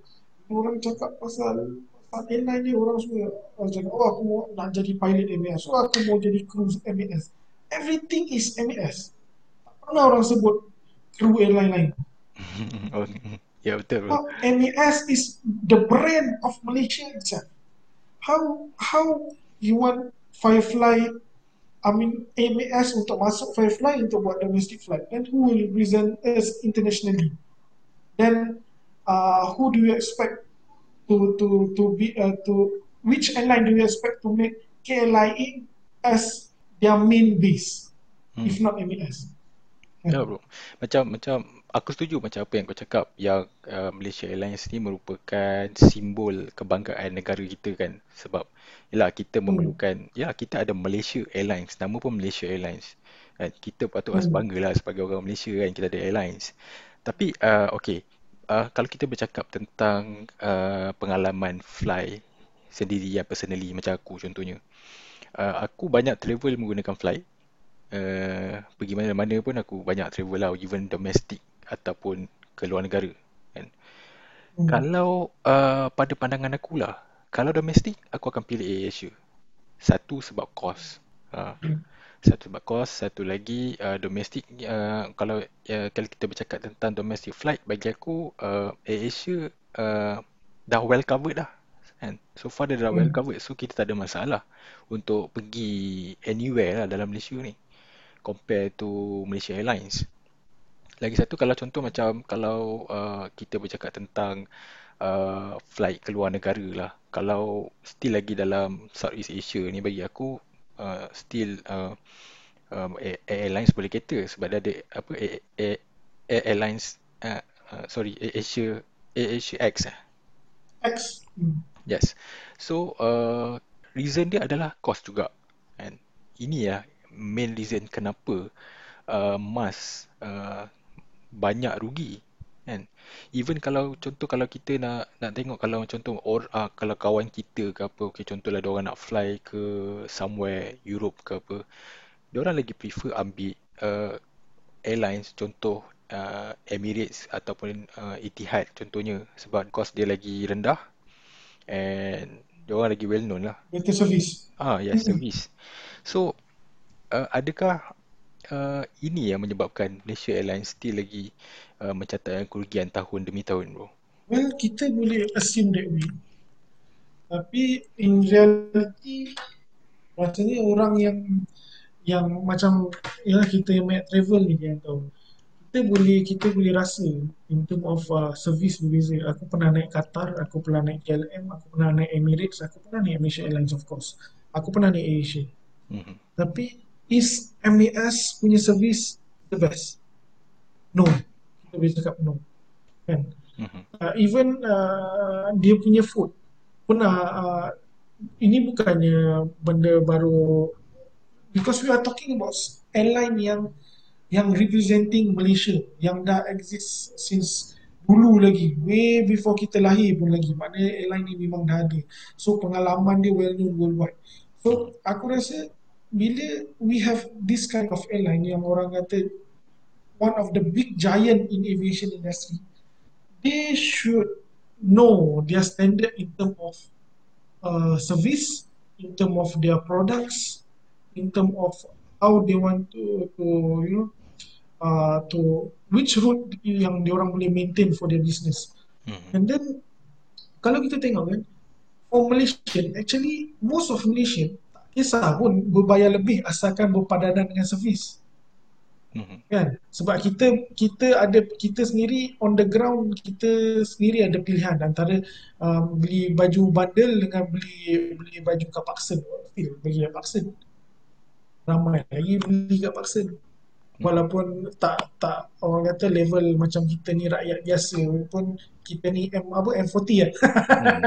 orang cakap pasal pasal airline ni orang semua orang cakap, oh aku mau nak jadi pilot MES, oh aku mau jadi crew MES. Everything is MES. Tak pernah orang sebut crew airline lain. oh, ya betul. Well, MES is the brand of Malaysia itself. how how you want Firefly I mean MAS untuk masuk Firefly untuk buat domestic flight then who will represent us internationally then uh, who do you expect to to to be uh, to which airline do you expect to make KLIA as their main base hmm. if not MAS Ya bro. Macam macam aku setuju macam apa yang kau cakap yang uh, Malaysia Airlines ni merupakan simbol kebanggaan negara kita kan. Sebab yalah kita hmm. memerlukan ya kita ada Malaysia Airlines, nama pun Malaysia Airlines. Kan kita patut rasa hmm. banggalah sebagai orang Malaysia kan kita ada airlines. Tapi uh, okey, uh, kalau kita bercakap tentang uh, pengalaman fly sendiri ya personally macam aku contohnya. Uh, aku banyak travel menggunakan flight uh, pergi mana-mana pun aku banyak travel lah even domestic ataupun ke luar negara kan. Hmm. Kalau uh, pada pandangan aku lah, kalau domestic aku akan pilih Air Asia. Satu sebab kos. Uh. Satu sebab kos, satu lagi uh, domestic uh, kalau uh, kalau kita bercakap tentang domestic flight bagi aku uh, Air Asia uh, dah well covered dah. Kan? So far dia dah well hmm. covered so kita tak ada masalah untuk pergi anywhere lah dalam Malaysia ni compare to Malaysia Airlines. Lagi satu kalau contoh macam kalau uh, kita bercakap tentang uh, flight ke luar negara lah. Kalau still lagi dalam Southeast Asia ni bagi aku uh, still uh, um, Air Airlines boleh kata sebab dia ada apa Air, Air, Air Airlines uh, uh, sorry Asia Asia X eh. X. Yes. So uh, reason dia adalah cost juga. And ini ya main reason kenapa uh, mas uh, banyak rugi kan? Even kalau contoh kalau kita nak nak tengok kalau contoh or uh, kalau kawan kita ke apa okey contohlah dia orang nak fly ke somewhere Europe ke apa dia orang lagi prefer ambil uh, airlines contoh uh, Emirates ataupun uh, Etihad contohnya. Sebab cost dia lagi rendah and dia orang lagi well known lah. Better service. Ah yes service. So uh, adakah uh, ini yang menyebabkan Malaysia Airlines still lagi uh, mencatatkan kerugian tahun demi tahun bro? Well, kita boleh assume that way. Tapi in reality rasanya orang yang yang macam ya kita yang banyak travel ni yang tahu. Kita boleh kita boleh rasa in term of uh, service berbeza. Aku pernah naik Qatar, aku pernah naik KLM, aku pernah naik Emirates, aku pernah naik Malaysia Airlines of course. Aku pernah naik Asia. Mm-hmm. Tapi is MAS punya service the best? No. Kita boleh cakap no. Kan? Mm-hmm. Uh, even uh, dia punya food pernah uh, ini bukannya benda baru because we are talking about airline yang yang representing Malaysia yang dah exist since dulu lagi way before kita lahir pun lagi maknanya airline ni memang dah ada so pengalaman dia well known worldwide so aku rasa bila we have this kind of airline yang orang kata one of the big giant in aviation industry, they should know their standard in term of uh, service, in term of their products, in term of how they want to, to you know, uh, to which route yang diorang boleh maintain for their business. Mm-hmm. And then kalau kita tengok kan, for Malaysian, actually most of Malaysian kisah pun berbayar lebih asalkan berpadanan dengan servis. Mm-hmm. Kan? Sebab kita kita ada kita sendiri on the ground kita sendiri ada pilihan antara um, beli baju bundle dengan beli beli baju kapaksen. Bagi kapaksen. Ramai lagi beli kapaksen walaupun tak tak orang kata level macam kita ni rakyat biasa pun kita ni M apa M40 kan. Hmm.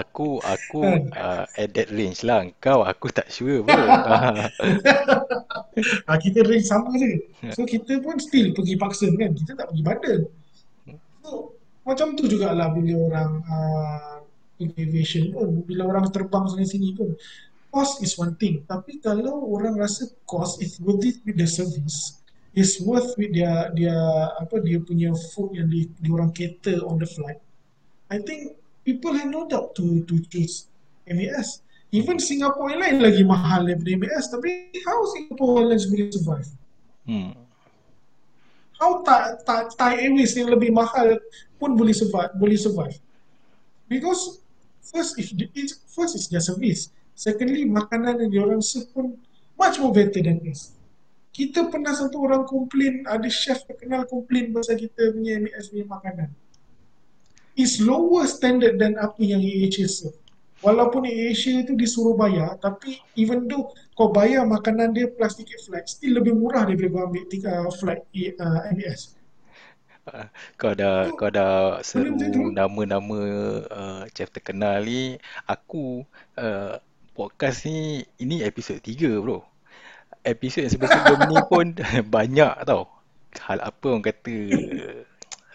Aku aku uh, at that range lah. Kau aku tak sure pun. ha, kita range sama je. So kita pun still pergi paksa kan. Kita tak pergi bandar. So macam tu jugalah bila orang uh, aviation pun. Bila orang terbang sana sini pun. Cost is one thing. Tapi kalau orang rasa cost is worth it with the service is worth with dia dia apa dia punya food yang di, di orang cater on the flight. I think people have no doubt to to choose MAS. Even Singapore Airlines lagi mahal daripada MAS tapi how Singapore Airlines boleh survive? Hmm. How Thai, Thai, Thai Airways yang lebih mahal pun boleh survive, boleh survive. Because first if it's, first is their service secondly makanan yang diorang serve pun much more better than this kita pernah satu orang komplain ada chef terkenal komplain pasal kita punya MAS punya makanan. Is lower standard than apa yang AHA serve. Walaupun AHA tu disuruh bayar tapi even though kau bayar makanan dia plus ticket flight still lebih murah daripada kau ambil tiga flight uh, MAS kau dah kau dah seru nama-nama uh, chef terkenal ni. Aku uh, podcast ni ini episod 3 bro episod yang sebelum ni pun banyak tau. Hal apa orang kata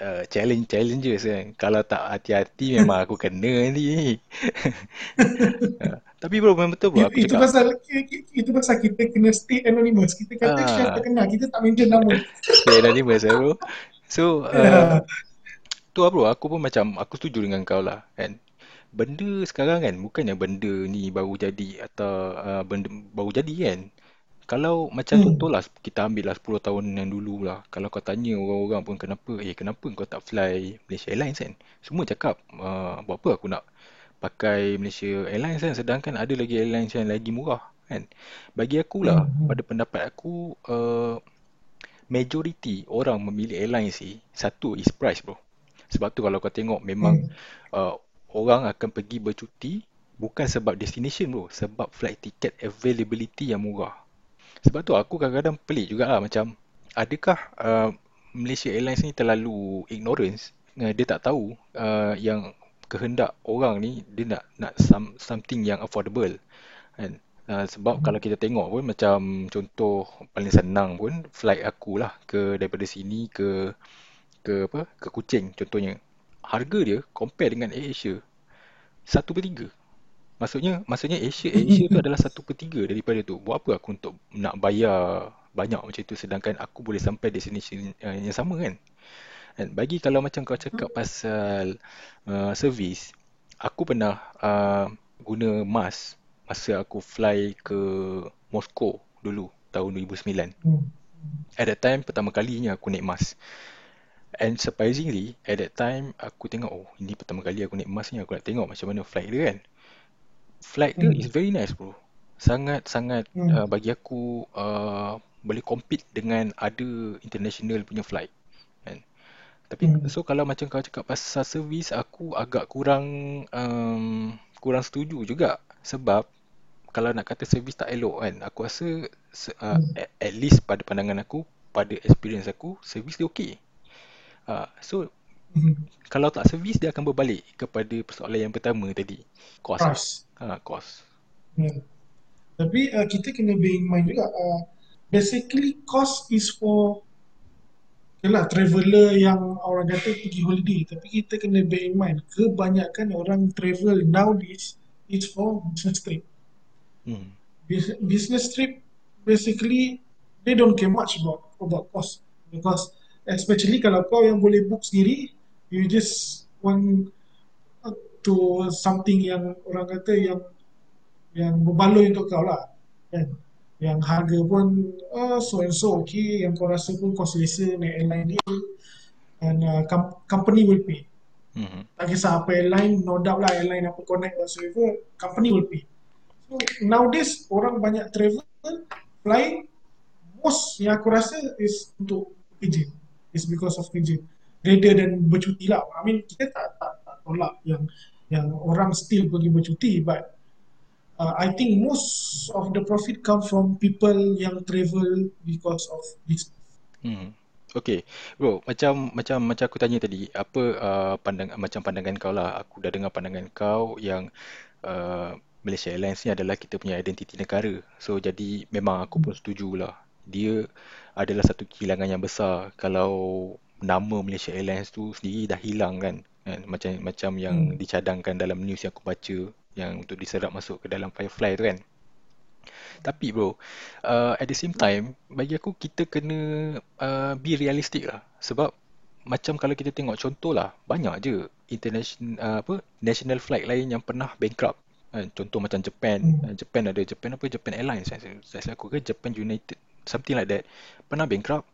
uh, challenge challenges kan. Kalau tak hati-hati memang aku kena ni uh, tapi bro memang betul bro aku itu cakap, pasal itu pasal kita kena stay anonymous. Kita kata uh, chef terkenal kita tak mention nama. Stay anonymous eh, bro. So uh, tu lah bro. Aku pun macam aku setuju dengan kau lah kan. Benda sekarang kan bukannya benda ni baru jadi atau uh, benda baru jadi kan. Kalau macam hmm. contoh lah kita ambil lah 10 tahun yang dulu lah. Kalau kau tanya orang-orang pun kenapa, eh kenapa kau tak fly Malaysia Airlines kan? Semua cakap uh, buat apa aku nak pakai Malaysia Airlines kan sedangkan ada lagi airlines yang lagi murah kan. Bagi aku lah, hmm. pada pendapat aku uh, majority orang memilih airline sih satu is price bro sebab tu kalau kau tengok memang hmm. uh, orang akan pergi bercuti bukan sebab destination bro sebab flight ticket availability yang murah sebab tu aku kadang-kadang pelik juga lah macam adakah uh, Malaysia Airlines ni terlalu ignorance? Uh, dia tak tahu uh, yang kehendak orang ni dia nak nak some, something yang affordable kan? Uh, sebab kalau kita tengok pun macam contoh paling senang pun flight aku lah ke daripada sini ke ke apa ke Kuching contohnya. Harga dia compare dengan AirAsia satu per tiga maksudnya maksudnya Asia Asia tu adalah satu per tiga daripada tu buat apa aku untuk nak bayar banyak macam tu sedangkan aku boleh sampai destination uh, yang sama kan dan bagi kalau macam kau cakap pasal uh, service aku pernah uh, guna mask masa aku fly ke Moscow dulu tahun 2009. Hmm. At that time pertama kalinya aku naik mas. And surprisingly at that time aku tengok oh ini pertama kali aku naik mas ni aku nak tengok macam mana flight dia kan. Flight dia hmm. is very nice bro. Sangat sangat hmm. uh, bagi aku uh, boleh compete dengan ada international punya flight. Kan. Tapi hmm. so kalau macam kau cakap pasal service aku agak kurang um, kurang setuju juga sebab kalau nak kata servis tak elok kan aku rasa uh, hmm. at, at least pada pandangan aku pada experience aku servis dia okey uh, so. kalau tak servis dia akan berbalik kepada persoalan yang pertama tadi cost cost, uh, cost. Hmm. tapi uh, kita kena bear in mind juga uh, basically cost is for Yalah, traveller yang orang kata pergi holiday tapi kita kena bear in mind kebanyakan orang travel nowadays is for business trip Hmm. Business trip basically they don't care much about about cost because especially kalau kau yang boleh book sendiri you just want to something yang orang kata yang yang berbaloi untuk kau lah kan yang harga pun uh, so and so okay yang kau rasa pun kau selesa naik airline ni and uh, com- company will pay mm-hmm. tak kisah apa airline no doubt lah airline apa connect whatsoever company will pay So nowadays orang banyak travel flying most yang aku rasa is untuk kerja. Is because of kerja. Rather than bercuti lah. I mean kita tak tak, tak tolak yang yang orang still pergi bercuti but uh, I think most of the profit come from people yang travel because of this. Hmm. Okay, bro, macam macam macam aku tanya tadi, apa uh, pandang macam pandangan kau lah. Aku dah dengar pandangan kau yang uh, Malaysia Airlines ni adalah kita punya identiti negara. So jadi memang aku pun setuju lah. Dia adalah satu kehilangan yang besar kalau nama Malaysia Airlines tu sendiri dah hilang kan. kan? Macam macam yang hmm. dicadangkan dalam news yang aku baca yang untuk diserap masuk ke dalam Firefly tu kan. Tapi bro, uh, at the same time, bagi aku kita kena uh, be realistic lah. Sebab macam kalau kita tengok contoh lah, banyak je international uh, apa national flight lain yang pernah bankrupt kan contoh macam Japan hmm. Eh, Japan ada Japan apa Japan Airlines saya saya aku ke Japan United something like that pernah bankrupt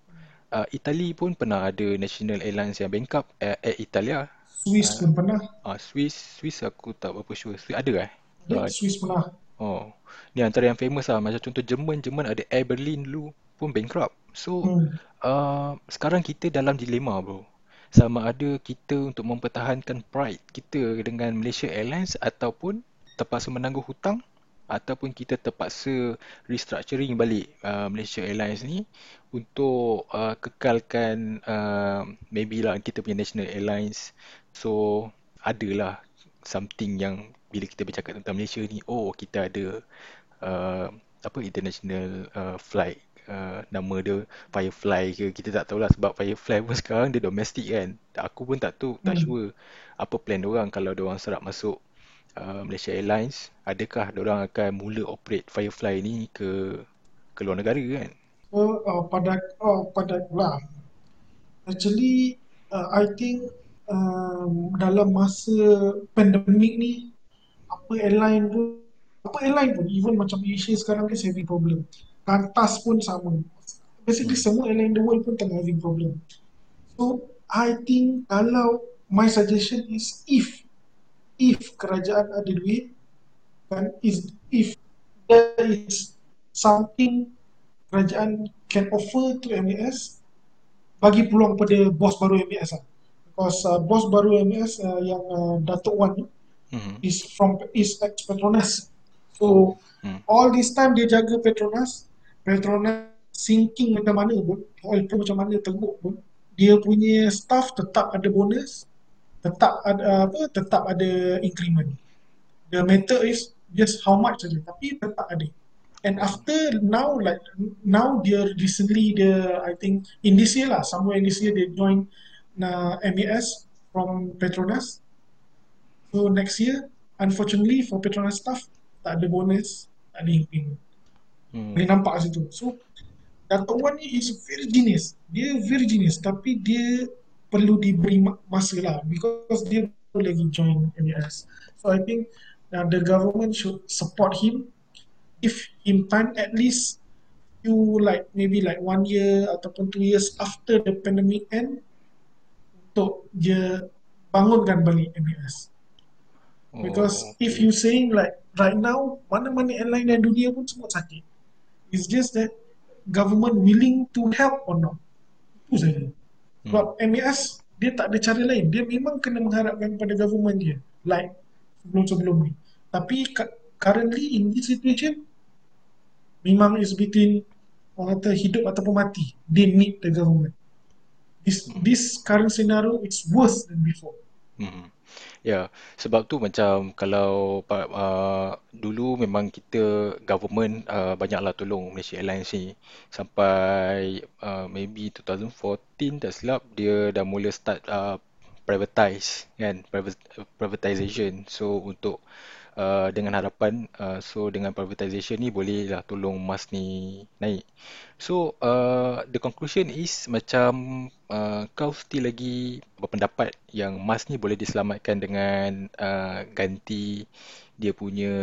uh, Italy pun pernah ada national airlines yang bankrupt uh, Air Italia Swiss pun pernah. Ah, Swiss, Swiss aku tak berapa sure. Swiss ada eh? Ya, Ah, Swiss pernah. oh, ni antara yang famous lah. Macam contoh Jerman, Jerman ada Air Berlin dulu pun bankrupt. So, Hmm. uh, sekarang kita dalam dilema bro. Sama ada kita untuk mempertahankan pride kita dengan Malaysia Airlines ataupun terpaksa menangguh hutang ataupun kita terpaksa restructuring balik uh, Malaysia Airlines ni untuk uh, kekalkan uh, maybe lah kita punya national airlines. So adalah something yang bila kita bercakap tentang Malaysia ni oh kita ada uh, apa international uh, flight uh, nama dia Firefly ke kita tak tahulah sebab Firefly pun sekarang dia domestic kan. Aku pun tak tahu tak Hmm. sure apa plan orang. Kalau orang serap masuk uh, Malaysia Airlines adakah orang akan mula operate Firefly ni ke ke luar negara kan So, uh, pada oh, pada lah. Actually, uh, I think um, dalam masa pandemik ni, apa airline pun, apa airline pun, even macam Asia sekarang is having problem. Qantas pun sama. Basically, hmm. semua airline in the world pun tengah having problem. So, I think kalau my suggestion is if if kerajaan ada duit kan is if there is something kerajaan can offer to MAS bagi peluang pada bos baru MAS lah. Because uh, bos baru MAS uh, yang uh, Datuk Wan tu Hmm. is from is ex Petronas. So Hmm. all this time dia jaga Petronas, Petronas sinking macam mana pun, oil pun macam mana teruk pun, dia punya staff tetap ada bonus, tetap ada apa, tetap ada increment. The matter is just how much saja, tapi tetap ada. And after now, like now dia recently dia I think in this year lah, somewhere in this year they join na MAS from Petronas. So next year, unfortunately for Petronas staff tak ada bonus, tak ada increment. Hmm. Boleh nampak situ. So Datuk Wan ni is very genius. Dia very genius tapi dia perlu diberi ma- masa lah because dia baru lagi join MAS. So I think uh, the government should support him give him time at least you like maybe like one year ataupun two years after the pandemic end untuk dia bangunkan balik MAS. Because Oh, if you saying like right now mana-mana airline dalam dunia pun semua sakit. It's just that government willing to help or not. Itu saja. Sebab MAS dia tak ada cara lain. Dia memang kena mengharapkan pada government dia. Like sebelum-sebelum ni. Tapi cu- currently in this situation memang is between orang kata hidup ataupun mati. They need the government. This this current scenario is worse than before. Hmm. Ya, sebab tu macam kalau uh, dulu memang kita government uh, banyaklah tolong Malaysia Airlines ni. Sampai uh, maybe 2014 tak silap dia dah mula start uh, privatize kan Privat- privatization. So untuk uh, dengan harapan uh, so dengan privatization ni bolehlah tolong mas ni naik. So uh, the conclusion is macam uh, kau still lagi berpendapat yang mas ni boleh diselamatkan dengan uh, ganti dia punya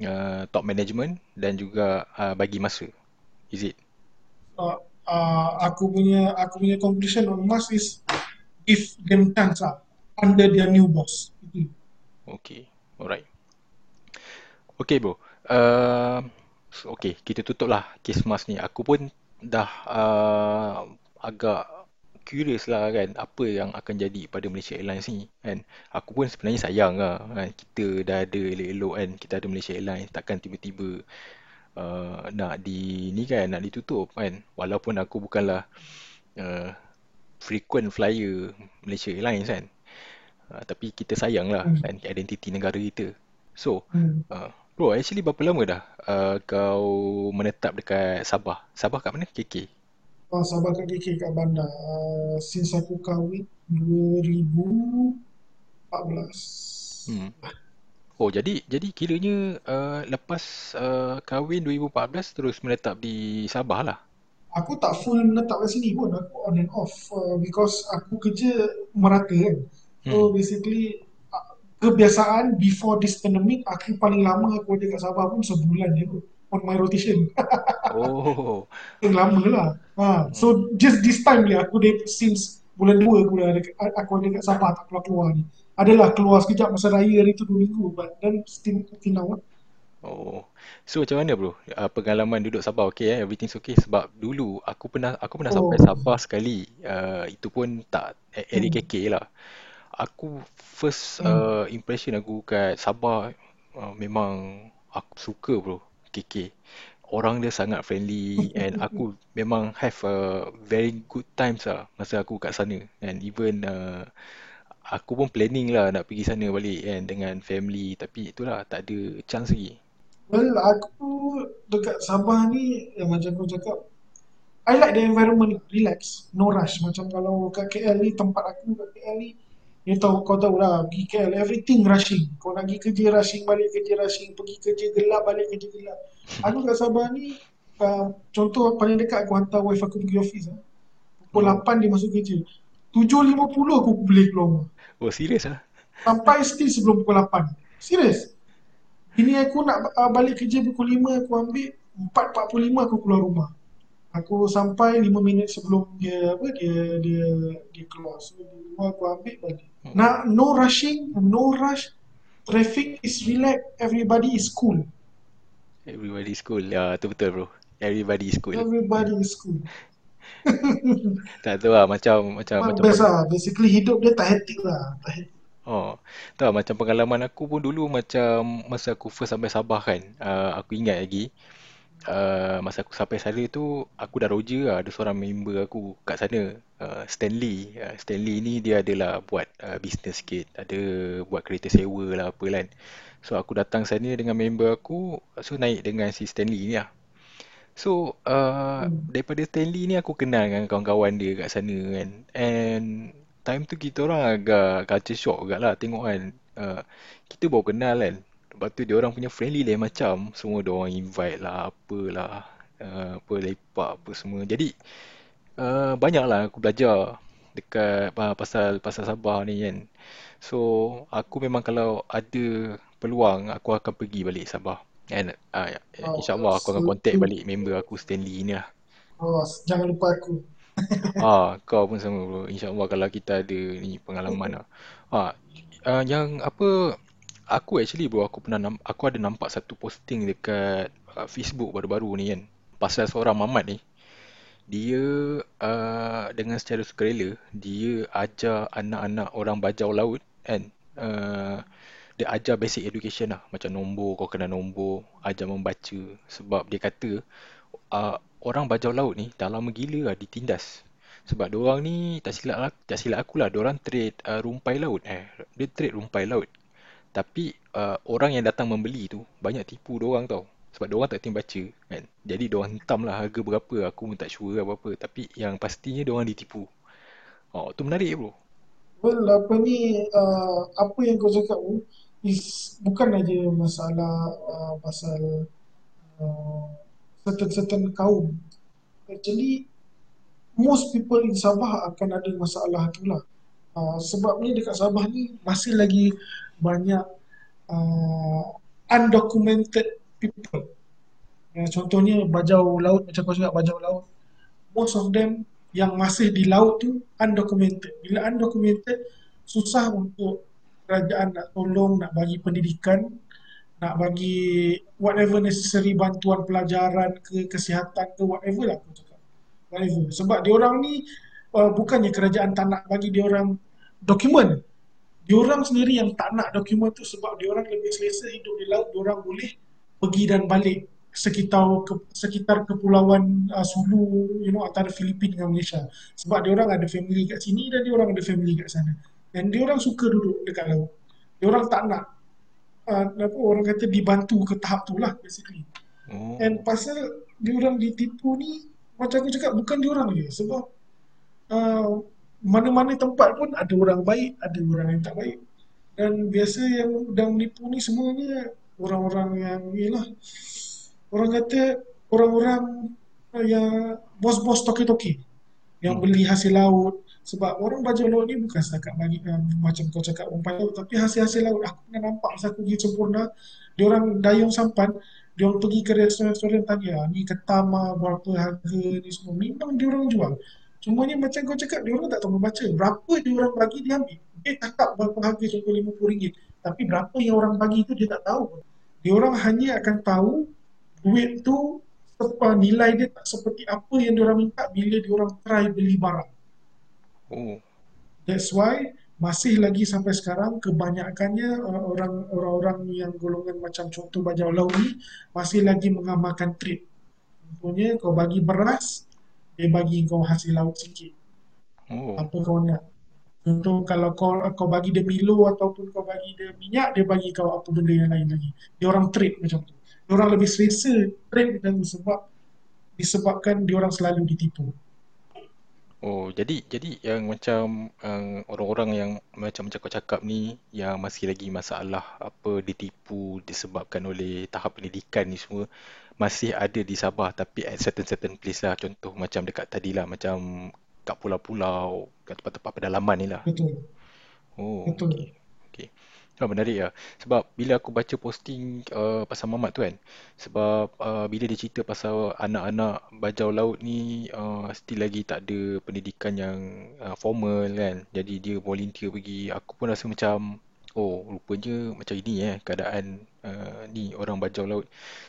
uh, top management dan juga uh, bagi masa. Is it? Uh, uh, aku punya aku punya conclusion on Musk is give them chance lah under their new boss. Okay. Alright Okay bro. Uh, okay, kita tutup lah kes mas ni. Aku pun dah uh, agak curious lah kan apa yang akan jadi pada Malaysia Airlines ni kan. Aku pun sebenarnya sayang lah kan. Kita dah ada elok-elok kan. Kita ada Malaysia Airlines. Takkan tiba-tiba uh, nak di ni kan, nak ditutup kan. Walaupun aku bukanlah uh, frequent flyer Malaysia Airlines kan. Uh, tapi kita sayang lah Hmm. kan identiti negara kita. So, Hmm. uh, bro, actually berapa lama dah uh, kau menetap dekat Sabah? Sabah kat mana? KK? Oh, sahabat kat KK kat bandar. Uh, since aku kahwin 2014. Hmm. Oh, jadi jadi kiranya uh, lepas uh, kahwin 2014 terus menetap di Sabah lah. Aku tak full menetap kat sini pun. Aku on and off. Uh, because aku kerja merata kan. So Hmm. basically kebiasaan before this pandemic aku paling lama aku ada kat Sabah pun sebulan je. On my rotation. Oh. Yang lama lah. Ha, so just this time ni aku dah since bulan dua aku dah ada, aku ada kat Sabah tak keluar-keluar ni. Adalah keluar sekejap masa raya hari tu dua minggu but then still till now. Oh. So macam mana bro? Uh, pengalaman duduk Sabah okay eh? Everything's okay sebab dulu aku pernah aku pernah sampai Oh. Sabah sekali. Uh, itu pun tak area Hmm. KK lah. Aku first Hmm. uh, impression aku kat Sabah uh, memang aku suka bro KK. Orang dia sangat friendly and aku memang have a very good times lah masa aku kat sana. And even uh, aku pun planning lah nak pergi sana balik kan dengan family tapi itulah tak ada chance lagi. Well, aku dekat Sabah ni yang macam kau cakap I like the environment relax, no rush. Macam kalau kat KL ni tempat aku kat KL ni you tahu kau tahu lah pergi KL everything rushing. Kau nak pergi kerja rushing balik kerja rushing, pergi kerja gelap balik kerja gelap. Aku kat Sabah ni uh, contoh paling dekat aku hantar wife aku pergi office ah. Pukul Oh, 8 dia masuk kerja. 7.50 aku boleh keluar rumah. oh serius ah? Sampai still sebelum pukul 8. Serius. Bini aku nak uh, balik kerja pukul 5 aku ambil 4.45 aku keluar rumah. Aku sampai 5 minit sebelum dia apa dia dia dia keluar. So di rumah aku ambil balik. Hmm. Nak no rushing, no rush. Traffic is relax, everybody is cool. Everybody is cool. Ya, tu betul bro. Everybody is cool. Everybody is cool. Tak tahu lah macam macam Memang macam best lah. Basically hidup dia tak hectic lah. Tak hectic. Oh, tak macam pengalaman aku pun dulu macam masa aku first sampai Sabah kan. Uh, aku ingat lagi. Uh, masa aku sampai sana tu aku dah roja lah. Ada seorang member aku kat sana. Uh, Stanley. Uh, Stanley ni dia adalah buat uh, business sikit. Ada buat kereta sewa lah apa kan. So aku datang sana dengan member aku. So naik dengan si Stanley ni lah. So uh, daripada Stanley ni aku kenal dengan kawan-kawan dia kat sana kan. And time tu kita orang agak culture shock juga lah tengok kan. Uh, kita baru kenal kan. Lepas tu dia orang punya friendly lain macam. Semua dia orang invite lah apalah. Uh, apa lepak apa semua. Jadi uh, banyak lah aku belajar dekat uh, pasal pasal Sabah ni kan. So aku memang kalau ada peluang aku akan pergi balik Sabah. And uh, insyaAllah aku akan contact balik member aku Stanley ni lah. oh, jangan lupa aku. Ah, kau pun sama bro. InsyaAllah kalau kita ada ni pengalaman lah. Ah, uh, yang apa aku actually bro aku pernah nam, aku ada nampak satu posting dekat uh, Facebook baru-baru ni kan. Pasal seorang mamat ni dia uh, dengan secara sukarela dia ajar anak-anak orang bajau laut kan. Uh, dia ajar basic education lah macam nombor kau kena nombor ajar membaca sebab dia kata uh, orang bajau laut ni dah lama gila lah ditindas sebab diorang ni tak silap lah, tak silap aku lah diorang trade uh, rumpai laut eh dia trade rumpai laut tapi uh, orang yang datang membeli tu banyak tipu diorang tau. Sebab diorang tak tiap baca kan? Jadi diorang hentam lah harga berapa aku pun tak sure apa-apa. Tapi yang pastinya diorang ditipu. Oh tu menarik bro. Well, apa ni, uh, apa yang kau cakap tu is bukan aja masalah uh, pasal uh, certain-certain kaum. Actually, most people in Sabah akan ada masalah tu lah. Uh, sebab ni dekat Sabah ni masih lagi banyak uh, undocumented people. Ya, contohnya bajau laut, macam kau cakap bajau laut. Most of them yang masih di laut tu undocumented. Bila undocumented, susah untuk kerajaan nak tolong, nak bagi pendidikan, nak bagi whatever necessary bantuan pelajaran ke, kesihatan ke, whatever lah aku cakap. Whatever. Sebab diorang ni uh, bukannya kerajaan tak nak bagi diorang dokumen. Diorang sendiri yang tak nak dokumen tu sebab diorang lebih selesa hidup di laut, diorang boleh pergi dan balik sekitar ke, sekitar kepulauan uh, Sulu, you know, antara Filipina dengan Malaysia. Sebab diorang ada family kat sini dan diorang ada family kat sana. Dan diorang suka duduk dekat laut. Diorang tak nak uh, apa orang kata dibantu ke tahap tu lah basically. oh And pasal diorang ditipu ni macam aku cakap bukan diorang je sebab uh, mana-mana tempat pun ada orang baik, ada orang yang tak baik. Dan biasa yang dah menipu ni semuanya orang-orang yang ialah orang kata orang-orang uh, yang bos-bos toki-toki yang hmm. beli hasil laut. Sebab orang bajau laut ni bukan setakat bagi um, macam kau cakap umpan laut. Tapi hasil-hasil laut aku pernah nampak masa aku pergi sempurna dia orang dayung sampan dia orang pergi ke restoran-restoran tanya "Ah, ni ketam ah, berapa harga ni semua? Memang dia orang jual Cumanya macam kau cakap, dia orang tak tahu membaca. Berapa dia orang bagi dia ambil. Dia cakap berapa harga contoh RM50. Tapi berapa yang orang bagi tu dia tak tahu. Dia orang hanya akan tahu duit tu apa nilai dia tak seperti apa yang dia orang minta bila dia orang try beli barang. Oh. That's why masih lagi sampai sekarang kebanyakannya uh, orang orang-orang yang golongan macam contoh bajau laut ni masih lagi mengamalkan trade. Contohnya kau bagi beras, dia bagi kau hasil laut sikit. Oh. Apa kau nak? Contoh kalau kau kau bagi dia Milo ataupun kau bagi dia minyak, dia bagi kau apa benda yang lain lagi. Dia orang trade macam tu. Dia orang lebih selesa trade macam tu sebab disebabkan dia orang selalu ditipu. Oh, jadi jadi yang macam um, orang-orang yang macam cakap-cakap ni yang masih lagi masalah apa ditipu disebabkan oleh tahap pendidikan ni semua masih ada di Sabah tapi at certain certain place lah contoh macam dekat tadi lah macam kat pulau-pulau kat tempat-tempat pedalaman ni lah. Betul. Oh, Betul. okey. Okey. Oh, menarik lah. Sebab bila aku baca posting uh, pasal Mamat tu kan, sebab uh, bila dia cerita pasal anak-anak bajau laut ni uh, still lagi tak ada pendidikan yang uh, formal kan. Jadi dia volunteer pergi. Aku pun rasa macam, oh rupanya macam ini eh keadaan uh, ni orang bajau laut.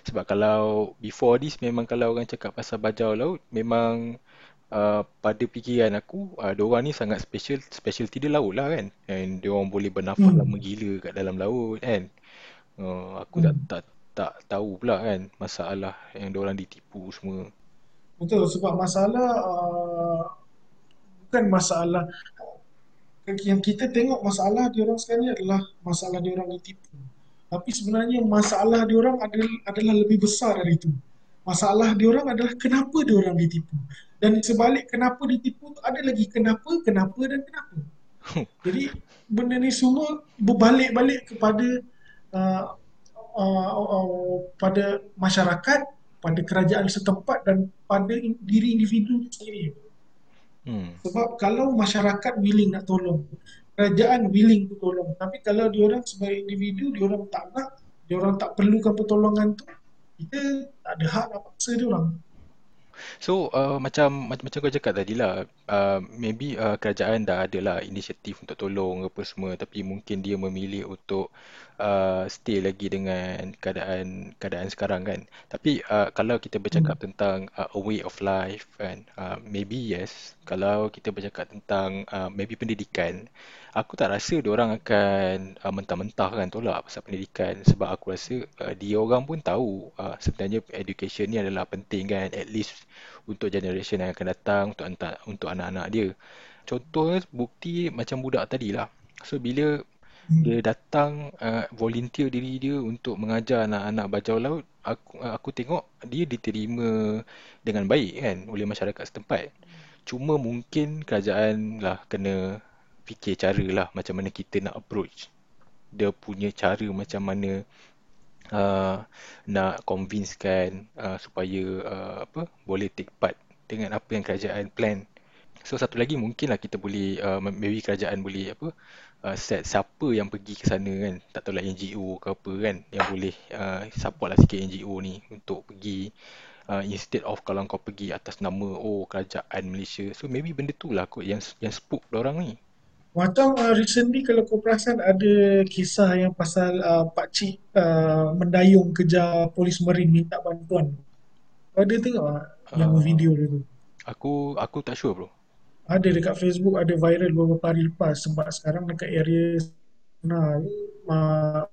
Sebab kalau before this memang kalau orang cakap pasal bajau laut, memang uh, pada fikiran aku uh, diorang ni sangat special specialty dia laut lah kan and diorang boleh bernafas lama Hmm. gila kat dalam laut kan uh, aku tak Hmm. tak tak tahu pula kan masalah yang diorang ditipu semua Betul sebab masalah uh, bukan masalah yang kita tengok masalah dia orang sekarang ni adalah masalah dia orang ditipu. Tapi sebenarnya masalah dia orang adalah, adalah lebih besar dari itu. Masalah dia orang adalah kenapa dia orang ditipu. Dan sebalik kenapa ditipu tu ada lagi kenapa, kenapa dan kenapa. Jadi benda ni semua berbalik-balik kepada uh, uh, uh, pada masyarakat, pada kerajaan setempat dan pada in- diri individu sendiri. hmm. Sebab kalau masyarakat willing nak tolong, kerajaan willing to tolong, tapi kalau diorang sebagai individu diorang tak nak, diorang tak perlukan pertolongan tu, kita tak ada hak nak paksa diorang. So uh, macam macam macam kau cakap tadi lah uh, maybe uh, kerajaan dah ada lah inisiatif untuk tolong apa semua tapi mungkin dia memilih untuk uh, stay lagi dengan keadaan keadaan sekarang kan tapi uh, kalau kita bercakap Hmm. tentang uh, a way of life kan uh, maybe yes kalau kita bercakap tentang uh, maybe pendidikan aku tak rasa orang akan uh, mentah-mentah kan tolak pasal pendidikan. Sebab aku rasa uh, dia orang pun tahu uh, sebenarnya education ni adalah penting kan. At least untuk generation yang akan datang untuk hantar, untuk anak-anak dia. Contoh bukti macam budak tadi lah. So bila dia Hmm. datang uh, volunteer diri dia untuk mengajar anak-anak bajau laut aku aku tengok dia diterima dengan baik kan oleh masyarakat setempat. Cuma mungkin kerajaan lah kena fikir cara lah macam mana kita nak approach dia punya cara macam mana uh, nak convince kan uh, supaya uh, apa boleh take part dengan apa yang kerajaan plan. So satu lagi mungkinlah kita boleh uh, maybe kerajaan boleh apa uh, set siapa yang pergi ke sana kan. Tak tahulah NGO ke apa kan yang boleh uh, support lah sikit NGO ni untuk pergi uh, instead of kalau kau pergi atas nama oh kerajaan Malaysia. So maybe benda tu lah kot yang yang spook orang ni. Macam uh, recently kalau kau perasan ada kisah yang pasal uh, pakcik uh, mendayung kejar polis marin minta bantuan. Kau ada tengok tak yang Uh, video dia tu? aku aku tak sure bro. Ada dekat Facebook ada viral beberapa hari lepas sebab sekarang dekat area sana uh,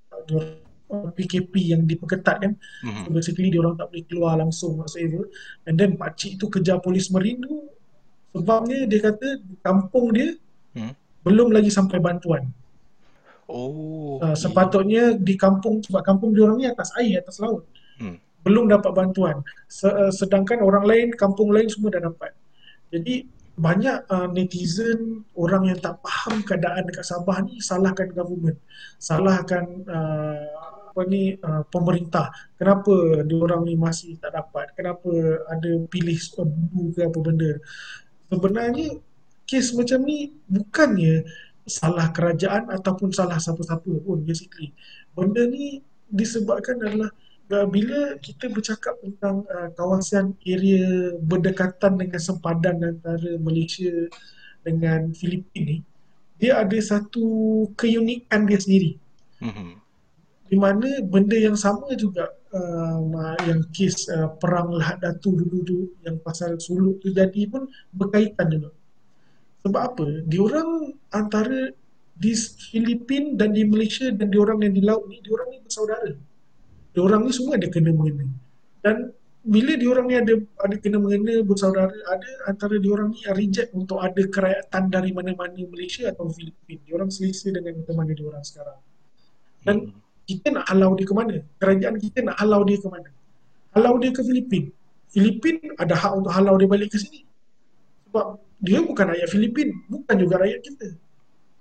PKP yang diperketat kan so Mhm. basically dia orang tak boleh keluar langsung whatsoever and then pakcik tu kejar polis marin tu sebabnya dia kata kampung dia Hmm. Belum lagi sampai bantuan. Oh, uh, sepatutnya di kampung sebab kampung dia orang ni atas air atas laut. Hmm. belum dapat bantuan. Se- uh, sedangkan orang lain kampung lain semua dah dapat. Jadi banyak uh, netizen orang yang tak faham keadaan dekat Sabah ni salahkan government. Salahkan uh, apa ni uh, pemerintah. Kenapa dia orang ni masih tak dapat? Kenapa ada pilih uh, bubu ke apa benda? Sebenarnya kes macam ni bukannya salah kerajaan ataupun salah siapa-siapa pun basically benda ni disebabkan adalah uh, bila kita bercakap tentang uh, kawasan area berdekatan dengan sempadan antara Malaysia dengan Filipina ni, dia ada satu keunikan dia sendiri. Mhm. Di mana benda yang sama juga uh, yang kes uh, perang Lahad Datu dulu tu yang pasal suluk tu jadi pun berkaitan juga. Sebab apa? Diorang antara di Filipin dan di Malaysia dan diorang yang di laut ni, diorang ni bersaudara. Diorang ni semua ada kena mengena. Dan bila diorang ni ada ada kena mengena bersaudara, ada antara diorang ni reject untuk ada kerajaan dari mana-mana Malaysia atau Filipin. Diorang selesa dengan mana diorang sekarang. Dan Mhm. kita nak halau dia ke mana? Kerajaan kita nak halau dia ke mana? Halau dia ke Filipin. Filipin ada hak untuk halau dia balik ke sini. Sebab dia bukan rakyat Filipin, bukan juga rakyat kita.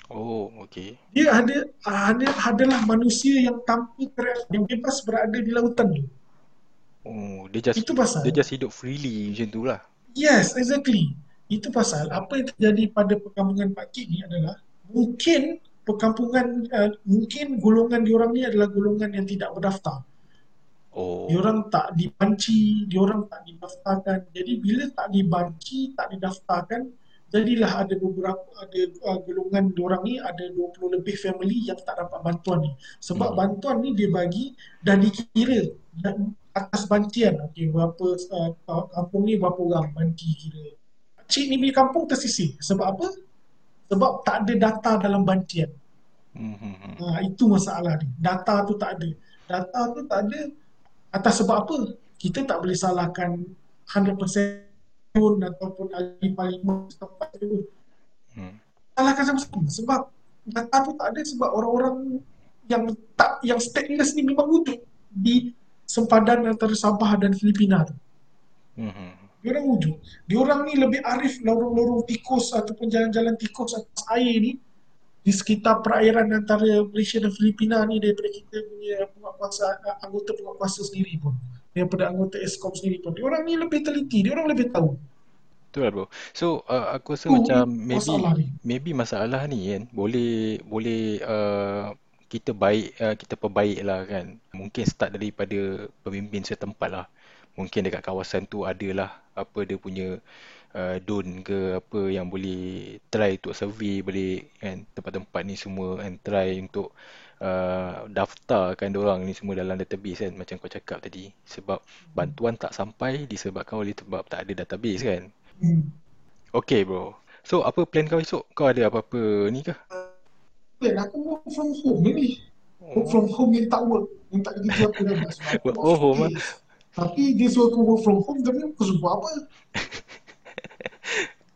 Oh, okey. Dia ada ada adalah manusia yang tanpa kerajaan, yang bebas berada di lautan tu. Oh, dia just Itu pasal. dia just hidup freely macam tu lah. Yes, exactly. Itu pasal apa yang terjadi pada perkampungan Pak Kit ni adalah mungkin perkampungan uh, mungkin golongan diorang ni adalah golongan yang tidak berdaftar. Oh. Diorang tak dibanci, diorang tak didaftarkan. Jadi bila tak dibanci, tak didaftarkan, jadilah ada beberapa ada uh, golongan diorang ni ada 20 lebih family yang tak dapat bantuan ni. Sebab Hmm. bantuan ni dia bagi dan dikira dan atas bancian. Okey, berapa uh, kampung ni berapa orang banci kira. Cik ni punya kampung tersisih. Sebab apa? Sebab tak ada data dalam bancian. Mhm. Ha, itu masalah ni. Data tu tak ada. Data tu tak ada atas sebab apa? Kita tak boleh salahkan 100% pun ataupun ahli parlimen setempat tu. Hmm. Salahkan sama-sama. Sebab data tu tak ada sebab orang-orang yang tak yang stateless ni memang wujud di sempadan antara Sabah dan Filipina tu. Mhm. Diorang wujud. Diorang ni lebih arif lorong-lorong tikus ataupun jalan-jalan tikus atas air ni di sekitar perairan antara Malaysia dan Filipina ni daripada kita punya penguatkuasa anggota penguatkuasa sendiri pun daripada anggota ESCOM sendiri pun diorang ni lebih teliti diorang lebih tahu Betul lah bro. So uh, aku rasa tu macam maybe masalah ni maybe masalah ni kan boleh boleh uh, kita baik uh, kita perbaik lah kan. Mungkin start daripada pemimpin setempat lah. Mungkin dekat kawasan tu adalah apa dia punya uh, don ke apa yang boleh try untuk survey balik kan tempat-tempat ni semua and try untuk uh, daftarkan orang ni semua dalam database kan macam kau cakap tadi sebab bantuan tak sampai disebabkan oleh sebab tak ada database kan hmm. Okay bro. So apa plan kau esok? Kau ada apa-apa ni kah? Dan aku work from home ni work Oh, from home yang tak work yang tak kerja apa dah work from home ah. tapi dia suruh aku work from home tapi aku suruh buat apa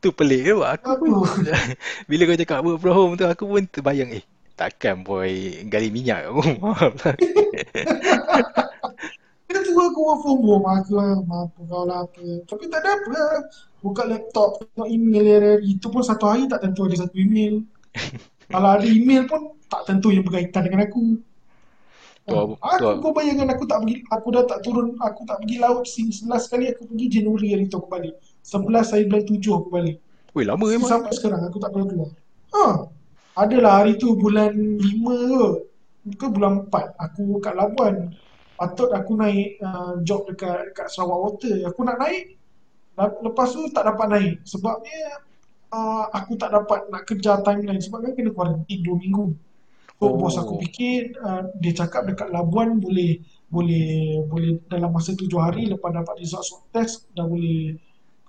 Tu pelik buat aku pun. Bila kau cakap work from home tu aku pun terbayang eh takkan boy gali minyak kat rumah. Dia suruh aku work from home. Aku lah apa kau lah apa tapi tak ada apa. Lah buka laptop tengok email hari-hari itu pun satu hari tak tentu ada satu email. Kalau ada email pun tak tentu yang berkaitan dengan aku. Tu Ha, tu aku kau bayangkan aku tak pergi aku dah tak turun aku tak pergi laut sing last kali aku pergi Januari hari tu aku balik 11 hari bulan 7 aku balik Weh lama memang. sampai sekarang? Aku tak pernah keluar. Ha. Adalah hari tu bulan 5 ke? Ke bulan 4 aku kat Labuan. Patut aku naik uh, job dekat dekat Sarawak Water. Aku nak naik. Le- lepas tu tak dapat naik. Sebabnya uh, aku tak dapat nak kejar timeline. Sebab kan kena kuarantin 2 minggu. So bos aku Oh. fikir uh, dia cakap dekat Labuan boleh boleh boleh dalam masa tujuh hari lepas dapat result swab test dah boleh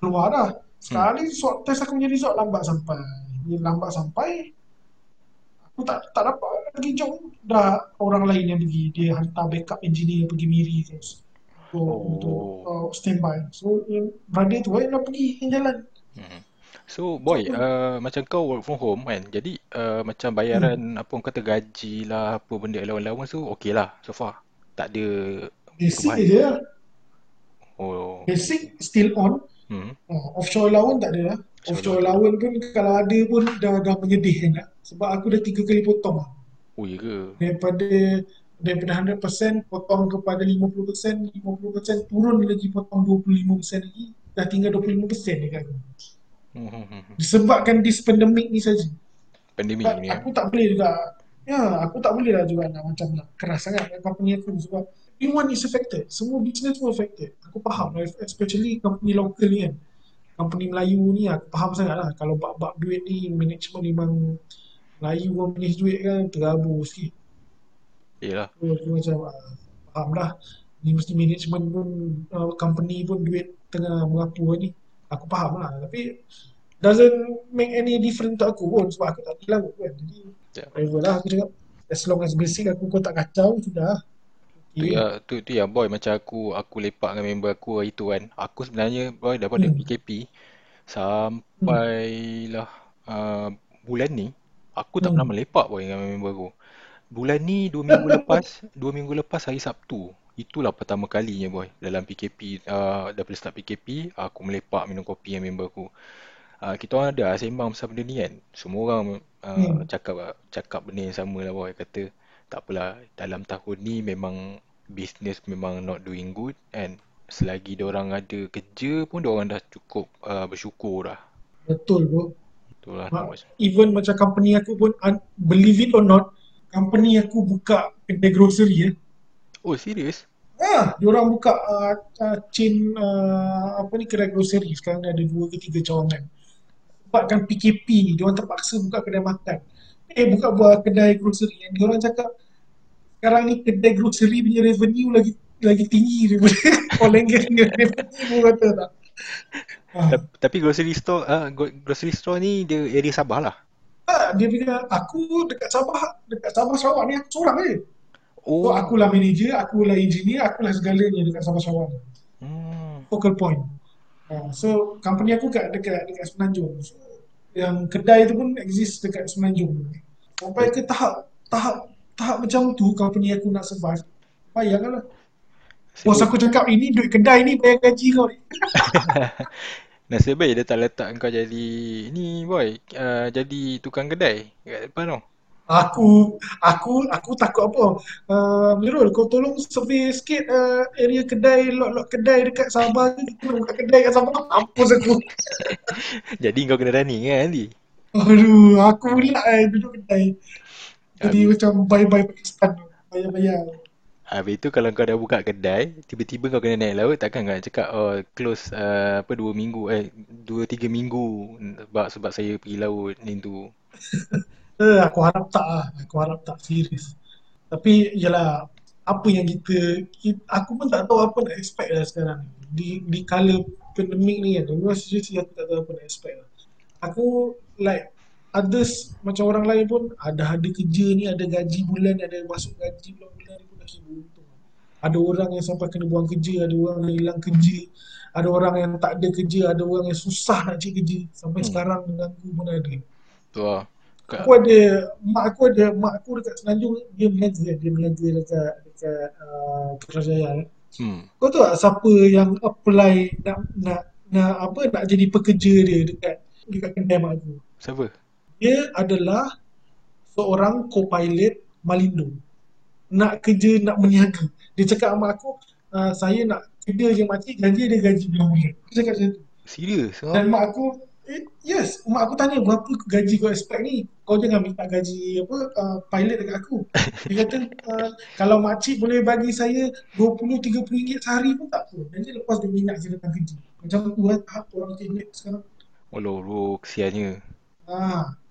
keluar dah. Hmm. Sekali swab test aku punya result lambat sampai. Dia lambat sampai aku tak tak dapat pergi job dah orang lain yang pergi dia hantar backup engineer pergi Miri terus untuk untuk Oh. uh, standby. So yang brother tu yang dah pergi yang jalan. Hmm. So So boy, uh, macam kau work from home kan. Jadi uh, macam hmm, bayaran apa orang kata gaji lah, apa benda allowance-allowance tu okey lah so far. Tak ada basic je. Oh. Basic still on. Hmm. Oh, offshore allowance tak ada lah. Offshore lah. allowance pun kalau ada pun dah dah menyedihkan dah. Sebab aku dah tiga kali potong lah. Oh ya ke? Daripada daripada 100% potong kepada 50%, 50% turun lagi potong 25% lagi. Dah tinggal 25% dekat aku. Hmm. Disebabkan this pandemic ni saja. Pandemik But ni kan. aku tak boleh juga. Ya, aku tak boleh lah juga nak macam nak keras sangat company aku sebab everyone is affected. Semua business pun affected. Aku faham lah, especially company local ni kan. Company Melayu ni aku faham sangat lah. Kalau bab-bab duit ni, management memang Melayu pun punya duit kan terabur sikit. Yelah. So, aku macam ah, faham dah. Ni mesti management pun, uh, company pun duit tengah mengapur ni. Aku faham lah. Tapi doesn't make any difference untuk aku pun sebab aku tak lagu kan. Jadi, Ya. whatever lah aku cakap. As long as basic aku kau tak kacau, sudah. Tu ya, tu, tu ya boy macam aku aku lepak dengan member aku hari tu kan. Aku sebenarnya boy daripada Hmm. PKP Hmm. sampailah uh, bulan ni aku tak pernah Hmm. melepak boy dengan member aku. Bulan ni dua minggu lepas, dua minggu lepas hari Sabtu. Itulah pertama kalinya boy dalam PKP uh, daripada start PKP aku melepak minum kopi dengan member aku. Uh, kita orang ada sembang pasal benda ni kan. Semua orang uh, Hmm. cakap cakap benda yang sama lah boy kata tak apalah dalam tahun ni memang business memang not doing good and selagi orang ada kerja pun orang dah cukup uh, bersyukur dah. Betul bro. Ma- nak Even macam company aku pun, un- believe it or not, company aku buka kedai grocery eh. Oh serius? Ah, diorang buka uh, uh, chain uh, apa ni kedai grocery sekarang ni ada dua ke tiga cawangan. Sebabkan PKP ni, diorang terpaksa buka kedai makan. Eh, buka buat kedai grocery. Yang diorang cakap, sekarang ni kedai grocery punya revenue lagi lagi tinggi daripada oil and gas punya revenue kata tak. Ta- Tapi grocery store uh, grocery store ni dia area Sabah lah. Ah, dia bilang aku dekat Sabah, dekat Sabah Sarawak ni aku seorang je. So Oh. akulah manager, akulah engineer, akulah segalanya dekat Sabah Sarawak. Hmm. Focal point. Uh, so company aku kat dekat dekat Semenanjung. So, yang kedai tu pun exist dekat Semenanjung. Sampai ke tahap tahap tahap macam tu company aku nak survive. Bayanglah. Bos aku cakap ini duit kedai ni bayar gaji kau ni. nasib baik dia tak letak kau jadi ni boy, uh, jadi tukang kedai kat depan tau. Aku aku aku takut apa? Uh, Mirul kau tolong survey sikit uh, area kedai lot-lot kedai dekat Sabah ni kita nak buka kedai kat Sabah. Mampus aku. Jadi kau kena running kan nanti. Aduh, aku pula eh duduk kedai. Jadi Habis, macam bye-bye Pakistan tu. Bayar-bayar. habis tu kalau kau dah buka kedai, tiba-tiba kau kena naik laut, takkan kau cakap oh close uh, apa dua minggu eh dua tiga minggu sebab sebab saya pergi laut ni tu. Eh, aku harap tak lah. Aku harap tak serius. Tapi yalah, apa yang kita, kita aku pun tak tahu apa nak expect lah sekarang ni. Di di kala pandemik ni kan. Memang seriously aku tak tahu apa nak expect lah. Aku like others macam orang lain pun ada ada kerja ni, ada gaji bulan, ada masuk gaji bulan-bulan pun dah kira untung. Ada orang yang sampai kena buang kerja, ada orang yang hilang kerja, ada orang yang tak ada kerja, ada orang yang susah nak cari kerja. Sampai Hmm. sekarang mengganggu pun ada. Tu lah. Aku ada mak aku ada mak aku dekat Semenanjung dia meniaga dia meniaga dekat dekat uh, Putrajaya kan. hmm. Kau tahu tak siapa yang apply nak nak nak apa nak jadi pekerja dia dekat dekat kedai mak aku. Siapa? Dia adalah seorang co-pilot Malindo. Nak kerja nak meniaga. Dia cakap sama aku uh, saya nak kerja je makcik gaji dia gaji bulan-bulan. Dia cakap macam tu. Serius? Dan Oh. mak aku eh, yes, mak aku tanya berapa gaji kau expect ni? Kau jangan minta gaji apa uh, pilot dekat aku. Dia kata uh, kalau makcik boleh bagi saya 20 30 ringgit sehari pun tak apa. Nanti lepas dia minat saya datang kerja. Macam tu lah tahap orang teknik sekarang. Walau kesiannya. Ha.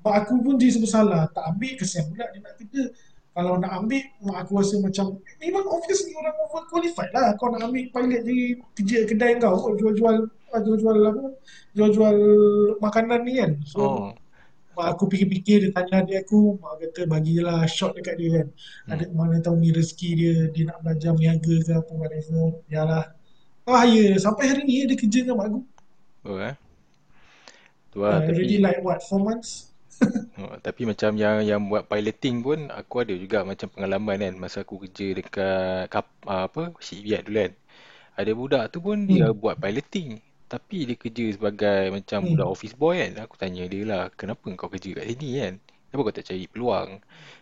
Mak aku pun dia sebab salah. Tak ambil kesian pula dia nak kerja. Kalau nak ambil, mak aku rasa macam memang obviously orang overqualified lah. Kau nak ambil pilot jadi kerja kedai kau, kau jual-jual jual-jual apa? Jual-jual makanan ni kan. So Oh. mak aku fikir-fikir dia tanya adik aku, mak kata bagilah shot dekat dia kan. Hmm. Adik mana tahu ni rezeki dia, dia nak belajar meniaga ke apa whatever. Yalah. Bahaya. Sampai hari ni dia kerja dengan mak aku. Oh eh. Tu lah, Uh, already tapi like what, 4 months? oh, tapi macam yang yang buat piloting pun aku ada juga macam pengalaman kan masa aku kerja dekat kap, ah, apa shipyard dulu kan. Ada budak tu pun dia Hmm. buat piloting tapi dia kerja sebagai macam budak Hmm. office boy kan. Aku tanya dia lah, kenapa kau kerja kat sini kan? Kenapa kau tak cari peluang?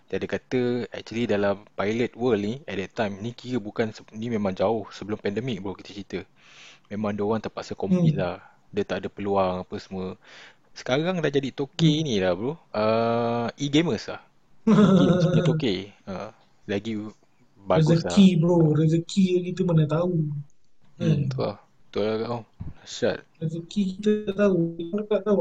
Dia ada kata actually dalam pilot world ni at that time ni kira bukan ni memang jauh sebelum pandemik bro kita cerita. Memang dia orang terpaksa compete Hmm. lah. Dia tak ada peluang apa semua. Sekarang dah jadi toke Hmm. ni lah bro. Uh, e-gamers lah. E-games punya toke. Uh, lagi bagus lah. Rezeki bro, rezeki kita mana tahu. Hmm, Kan? betul lah. Betul lah kau. Dahsyat. Rezeki kita tahu. Kita tak tahu.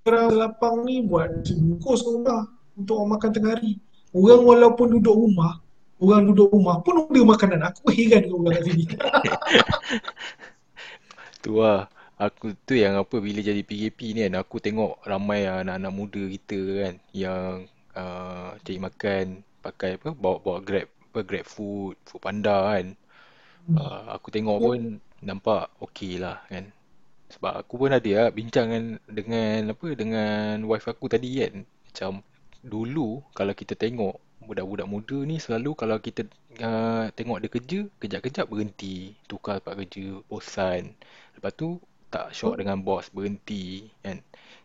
Orang lapang ni buat bungkus ke rumah untuk orang makan tengah hari. Orang walaupun duduk rumah, orang duduk rumah pun order makanan. Aku heran dengan orang kat sini. Tu lah. Aku tu yang apa bila jadi PKP ni kan aku tengok ramai anak-anak muda kita kan yang uh, cari makan pakai apa bawa bawa Grab apa Grab food, food panda kan. Uh, aku tengok pun nampak okey lah kan. Sebab aku pun ada lah bincang dengan, dengan apa dengan wife aku tadi kan. Macam dulu kalau kita tengok budak-budak muda ni selalu kalau kita uh, tengok dia kerja, kejap-kejap berhenti, tukar tempat kerja, bosan. Lepas tu tak syok dengan bos, berhenti kan.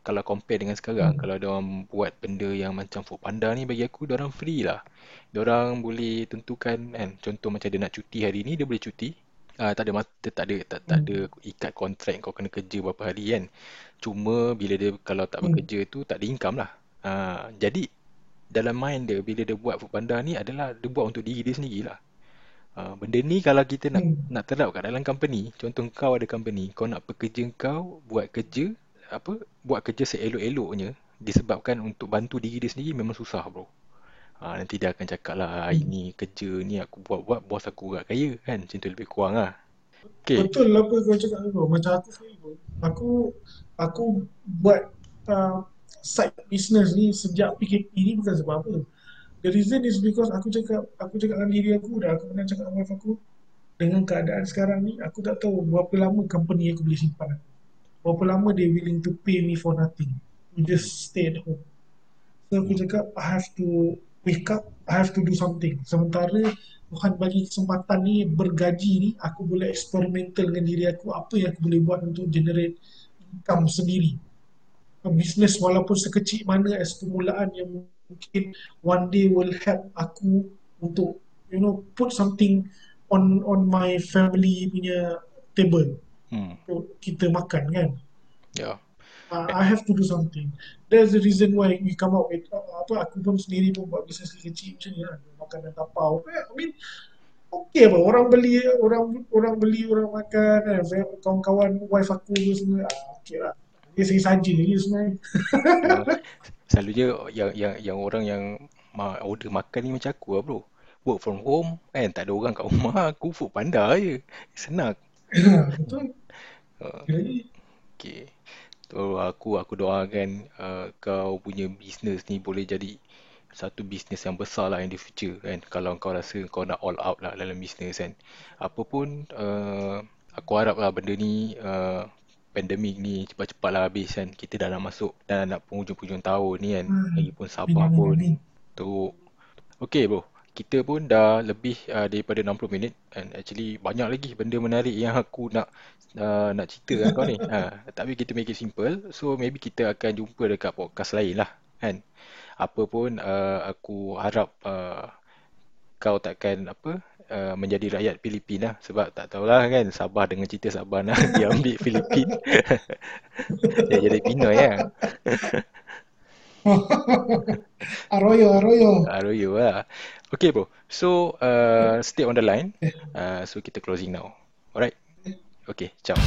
Kalau compare dengan sekarang, Hmm. kalau dia orang buat benda yang macam Food Panda ni bagi aku dia orang free lah. Dia orang boleh tentukan kan, contoh macam dia nak cuti hari ni dia boleh cuti. Ah tak ada dia tak ada tak, tak ada ikat kontrak kau kena kerja berapa hari kan. Cuma bila dia kalau tak Hmm. bekerja tu tak ada income lah. Ah jadi dalam mind dia bila dia buat Food Panda ni adalah dia buat untuk diri dia sendirilah. Uh, benda ni kalau kita nak Hmm. nak terap kat dalam company, contoh kau ada company, kau nak pekerja kau buat kerja apa buat kerja seelok-eloknya disebabkan untuk bantu diri dia sendiri memang susah bro. Ha, nanti dia akan cakap lah hari Hmm. ni kerja ni aku buat-buat bos aku agak kaya kan macam tu lebih kurang lah. Okay. Betul lah apa kau cakap tu. Macam aku sendiri pun. Aku aku buat uh, side business ni sejak PKP ni bukan sebab apa. The reason is because aku cakap aku cakap dengan diri aku dah aku pernah cakap dengan wife aku dengan keadaan sekarang ni aku tak tahu berapa lama company aku boleh simpan aku. Berapa lama they willing to pay me for nothing. You just stay at home. So aku cakap I have to wake up, I have to do something. Sementara Tuhan bagi kesempatan ni bergaji ni aku boleh eksperimental dengan diri aku apa yang aku boleh buat untuk generate income sendiri. A business walaupun sekecil mana as permulaan yang mungkin one day will help aku untuk you know put something on on my family punya table Hmm. untuk kita makan kan. Ya. uh, I have to do something. That's the reason why we come out with uh, apa aku pun sendiri pun buat bisnes kecil macam ni lah makanan tapau. I mean okay apa orang beli orang orang beli orang makan kan kawan-kawan wife aku semua ah, okay lah. Dia saya saja je sebenarnya. Ya. Selalunya yang yang yang orang yang ma- order makan ni macam aku lah bro. Work from home kan tak ada orang kat rumah aku food panda je. Senang. Betul. Uh, Okay. So aku aku doakan uh, kau punya bisnes ni boleh jadi satu bisnes yang besar lah in the future kan. Kalau kau rasa kau nak all out lah dalam bisnes kan. Apa pun uh, aku harap lah benda ni uh, pandemik ni cepat-cepat lah habis kan. Kita dah nak masuk dah nak penghujung-penghujung tahun ni kan. Hmm. Lagipun amin Sabah amin pun amin. tu. Okay bro. Kita pun dah lebih uh, daripada 60 minit and actually banyak lagi benda menarik yang aku nak uh, nak cerita dengan kau ni. Ha, tapi kita make it simple. So maybe kita akan jumpa dekat podcast lain lah kan. Apa pun uh, aku harap uh, kau takkan apa uh, menjadi rakyat Filipin lah sebab tak tahulah kan Sabah dengan cerita Sabah nak diambil Filipin. Dia jadi Pinoy ya. Arroyo Arroyo. Arroyo lah. Okay bro. So uh, stay on the line. Uh, so kita closing now. Alright. Okay. Ciao.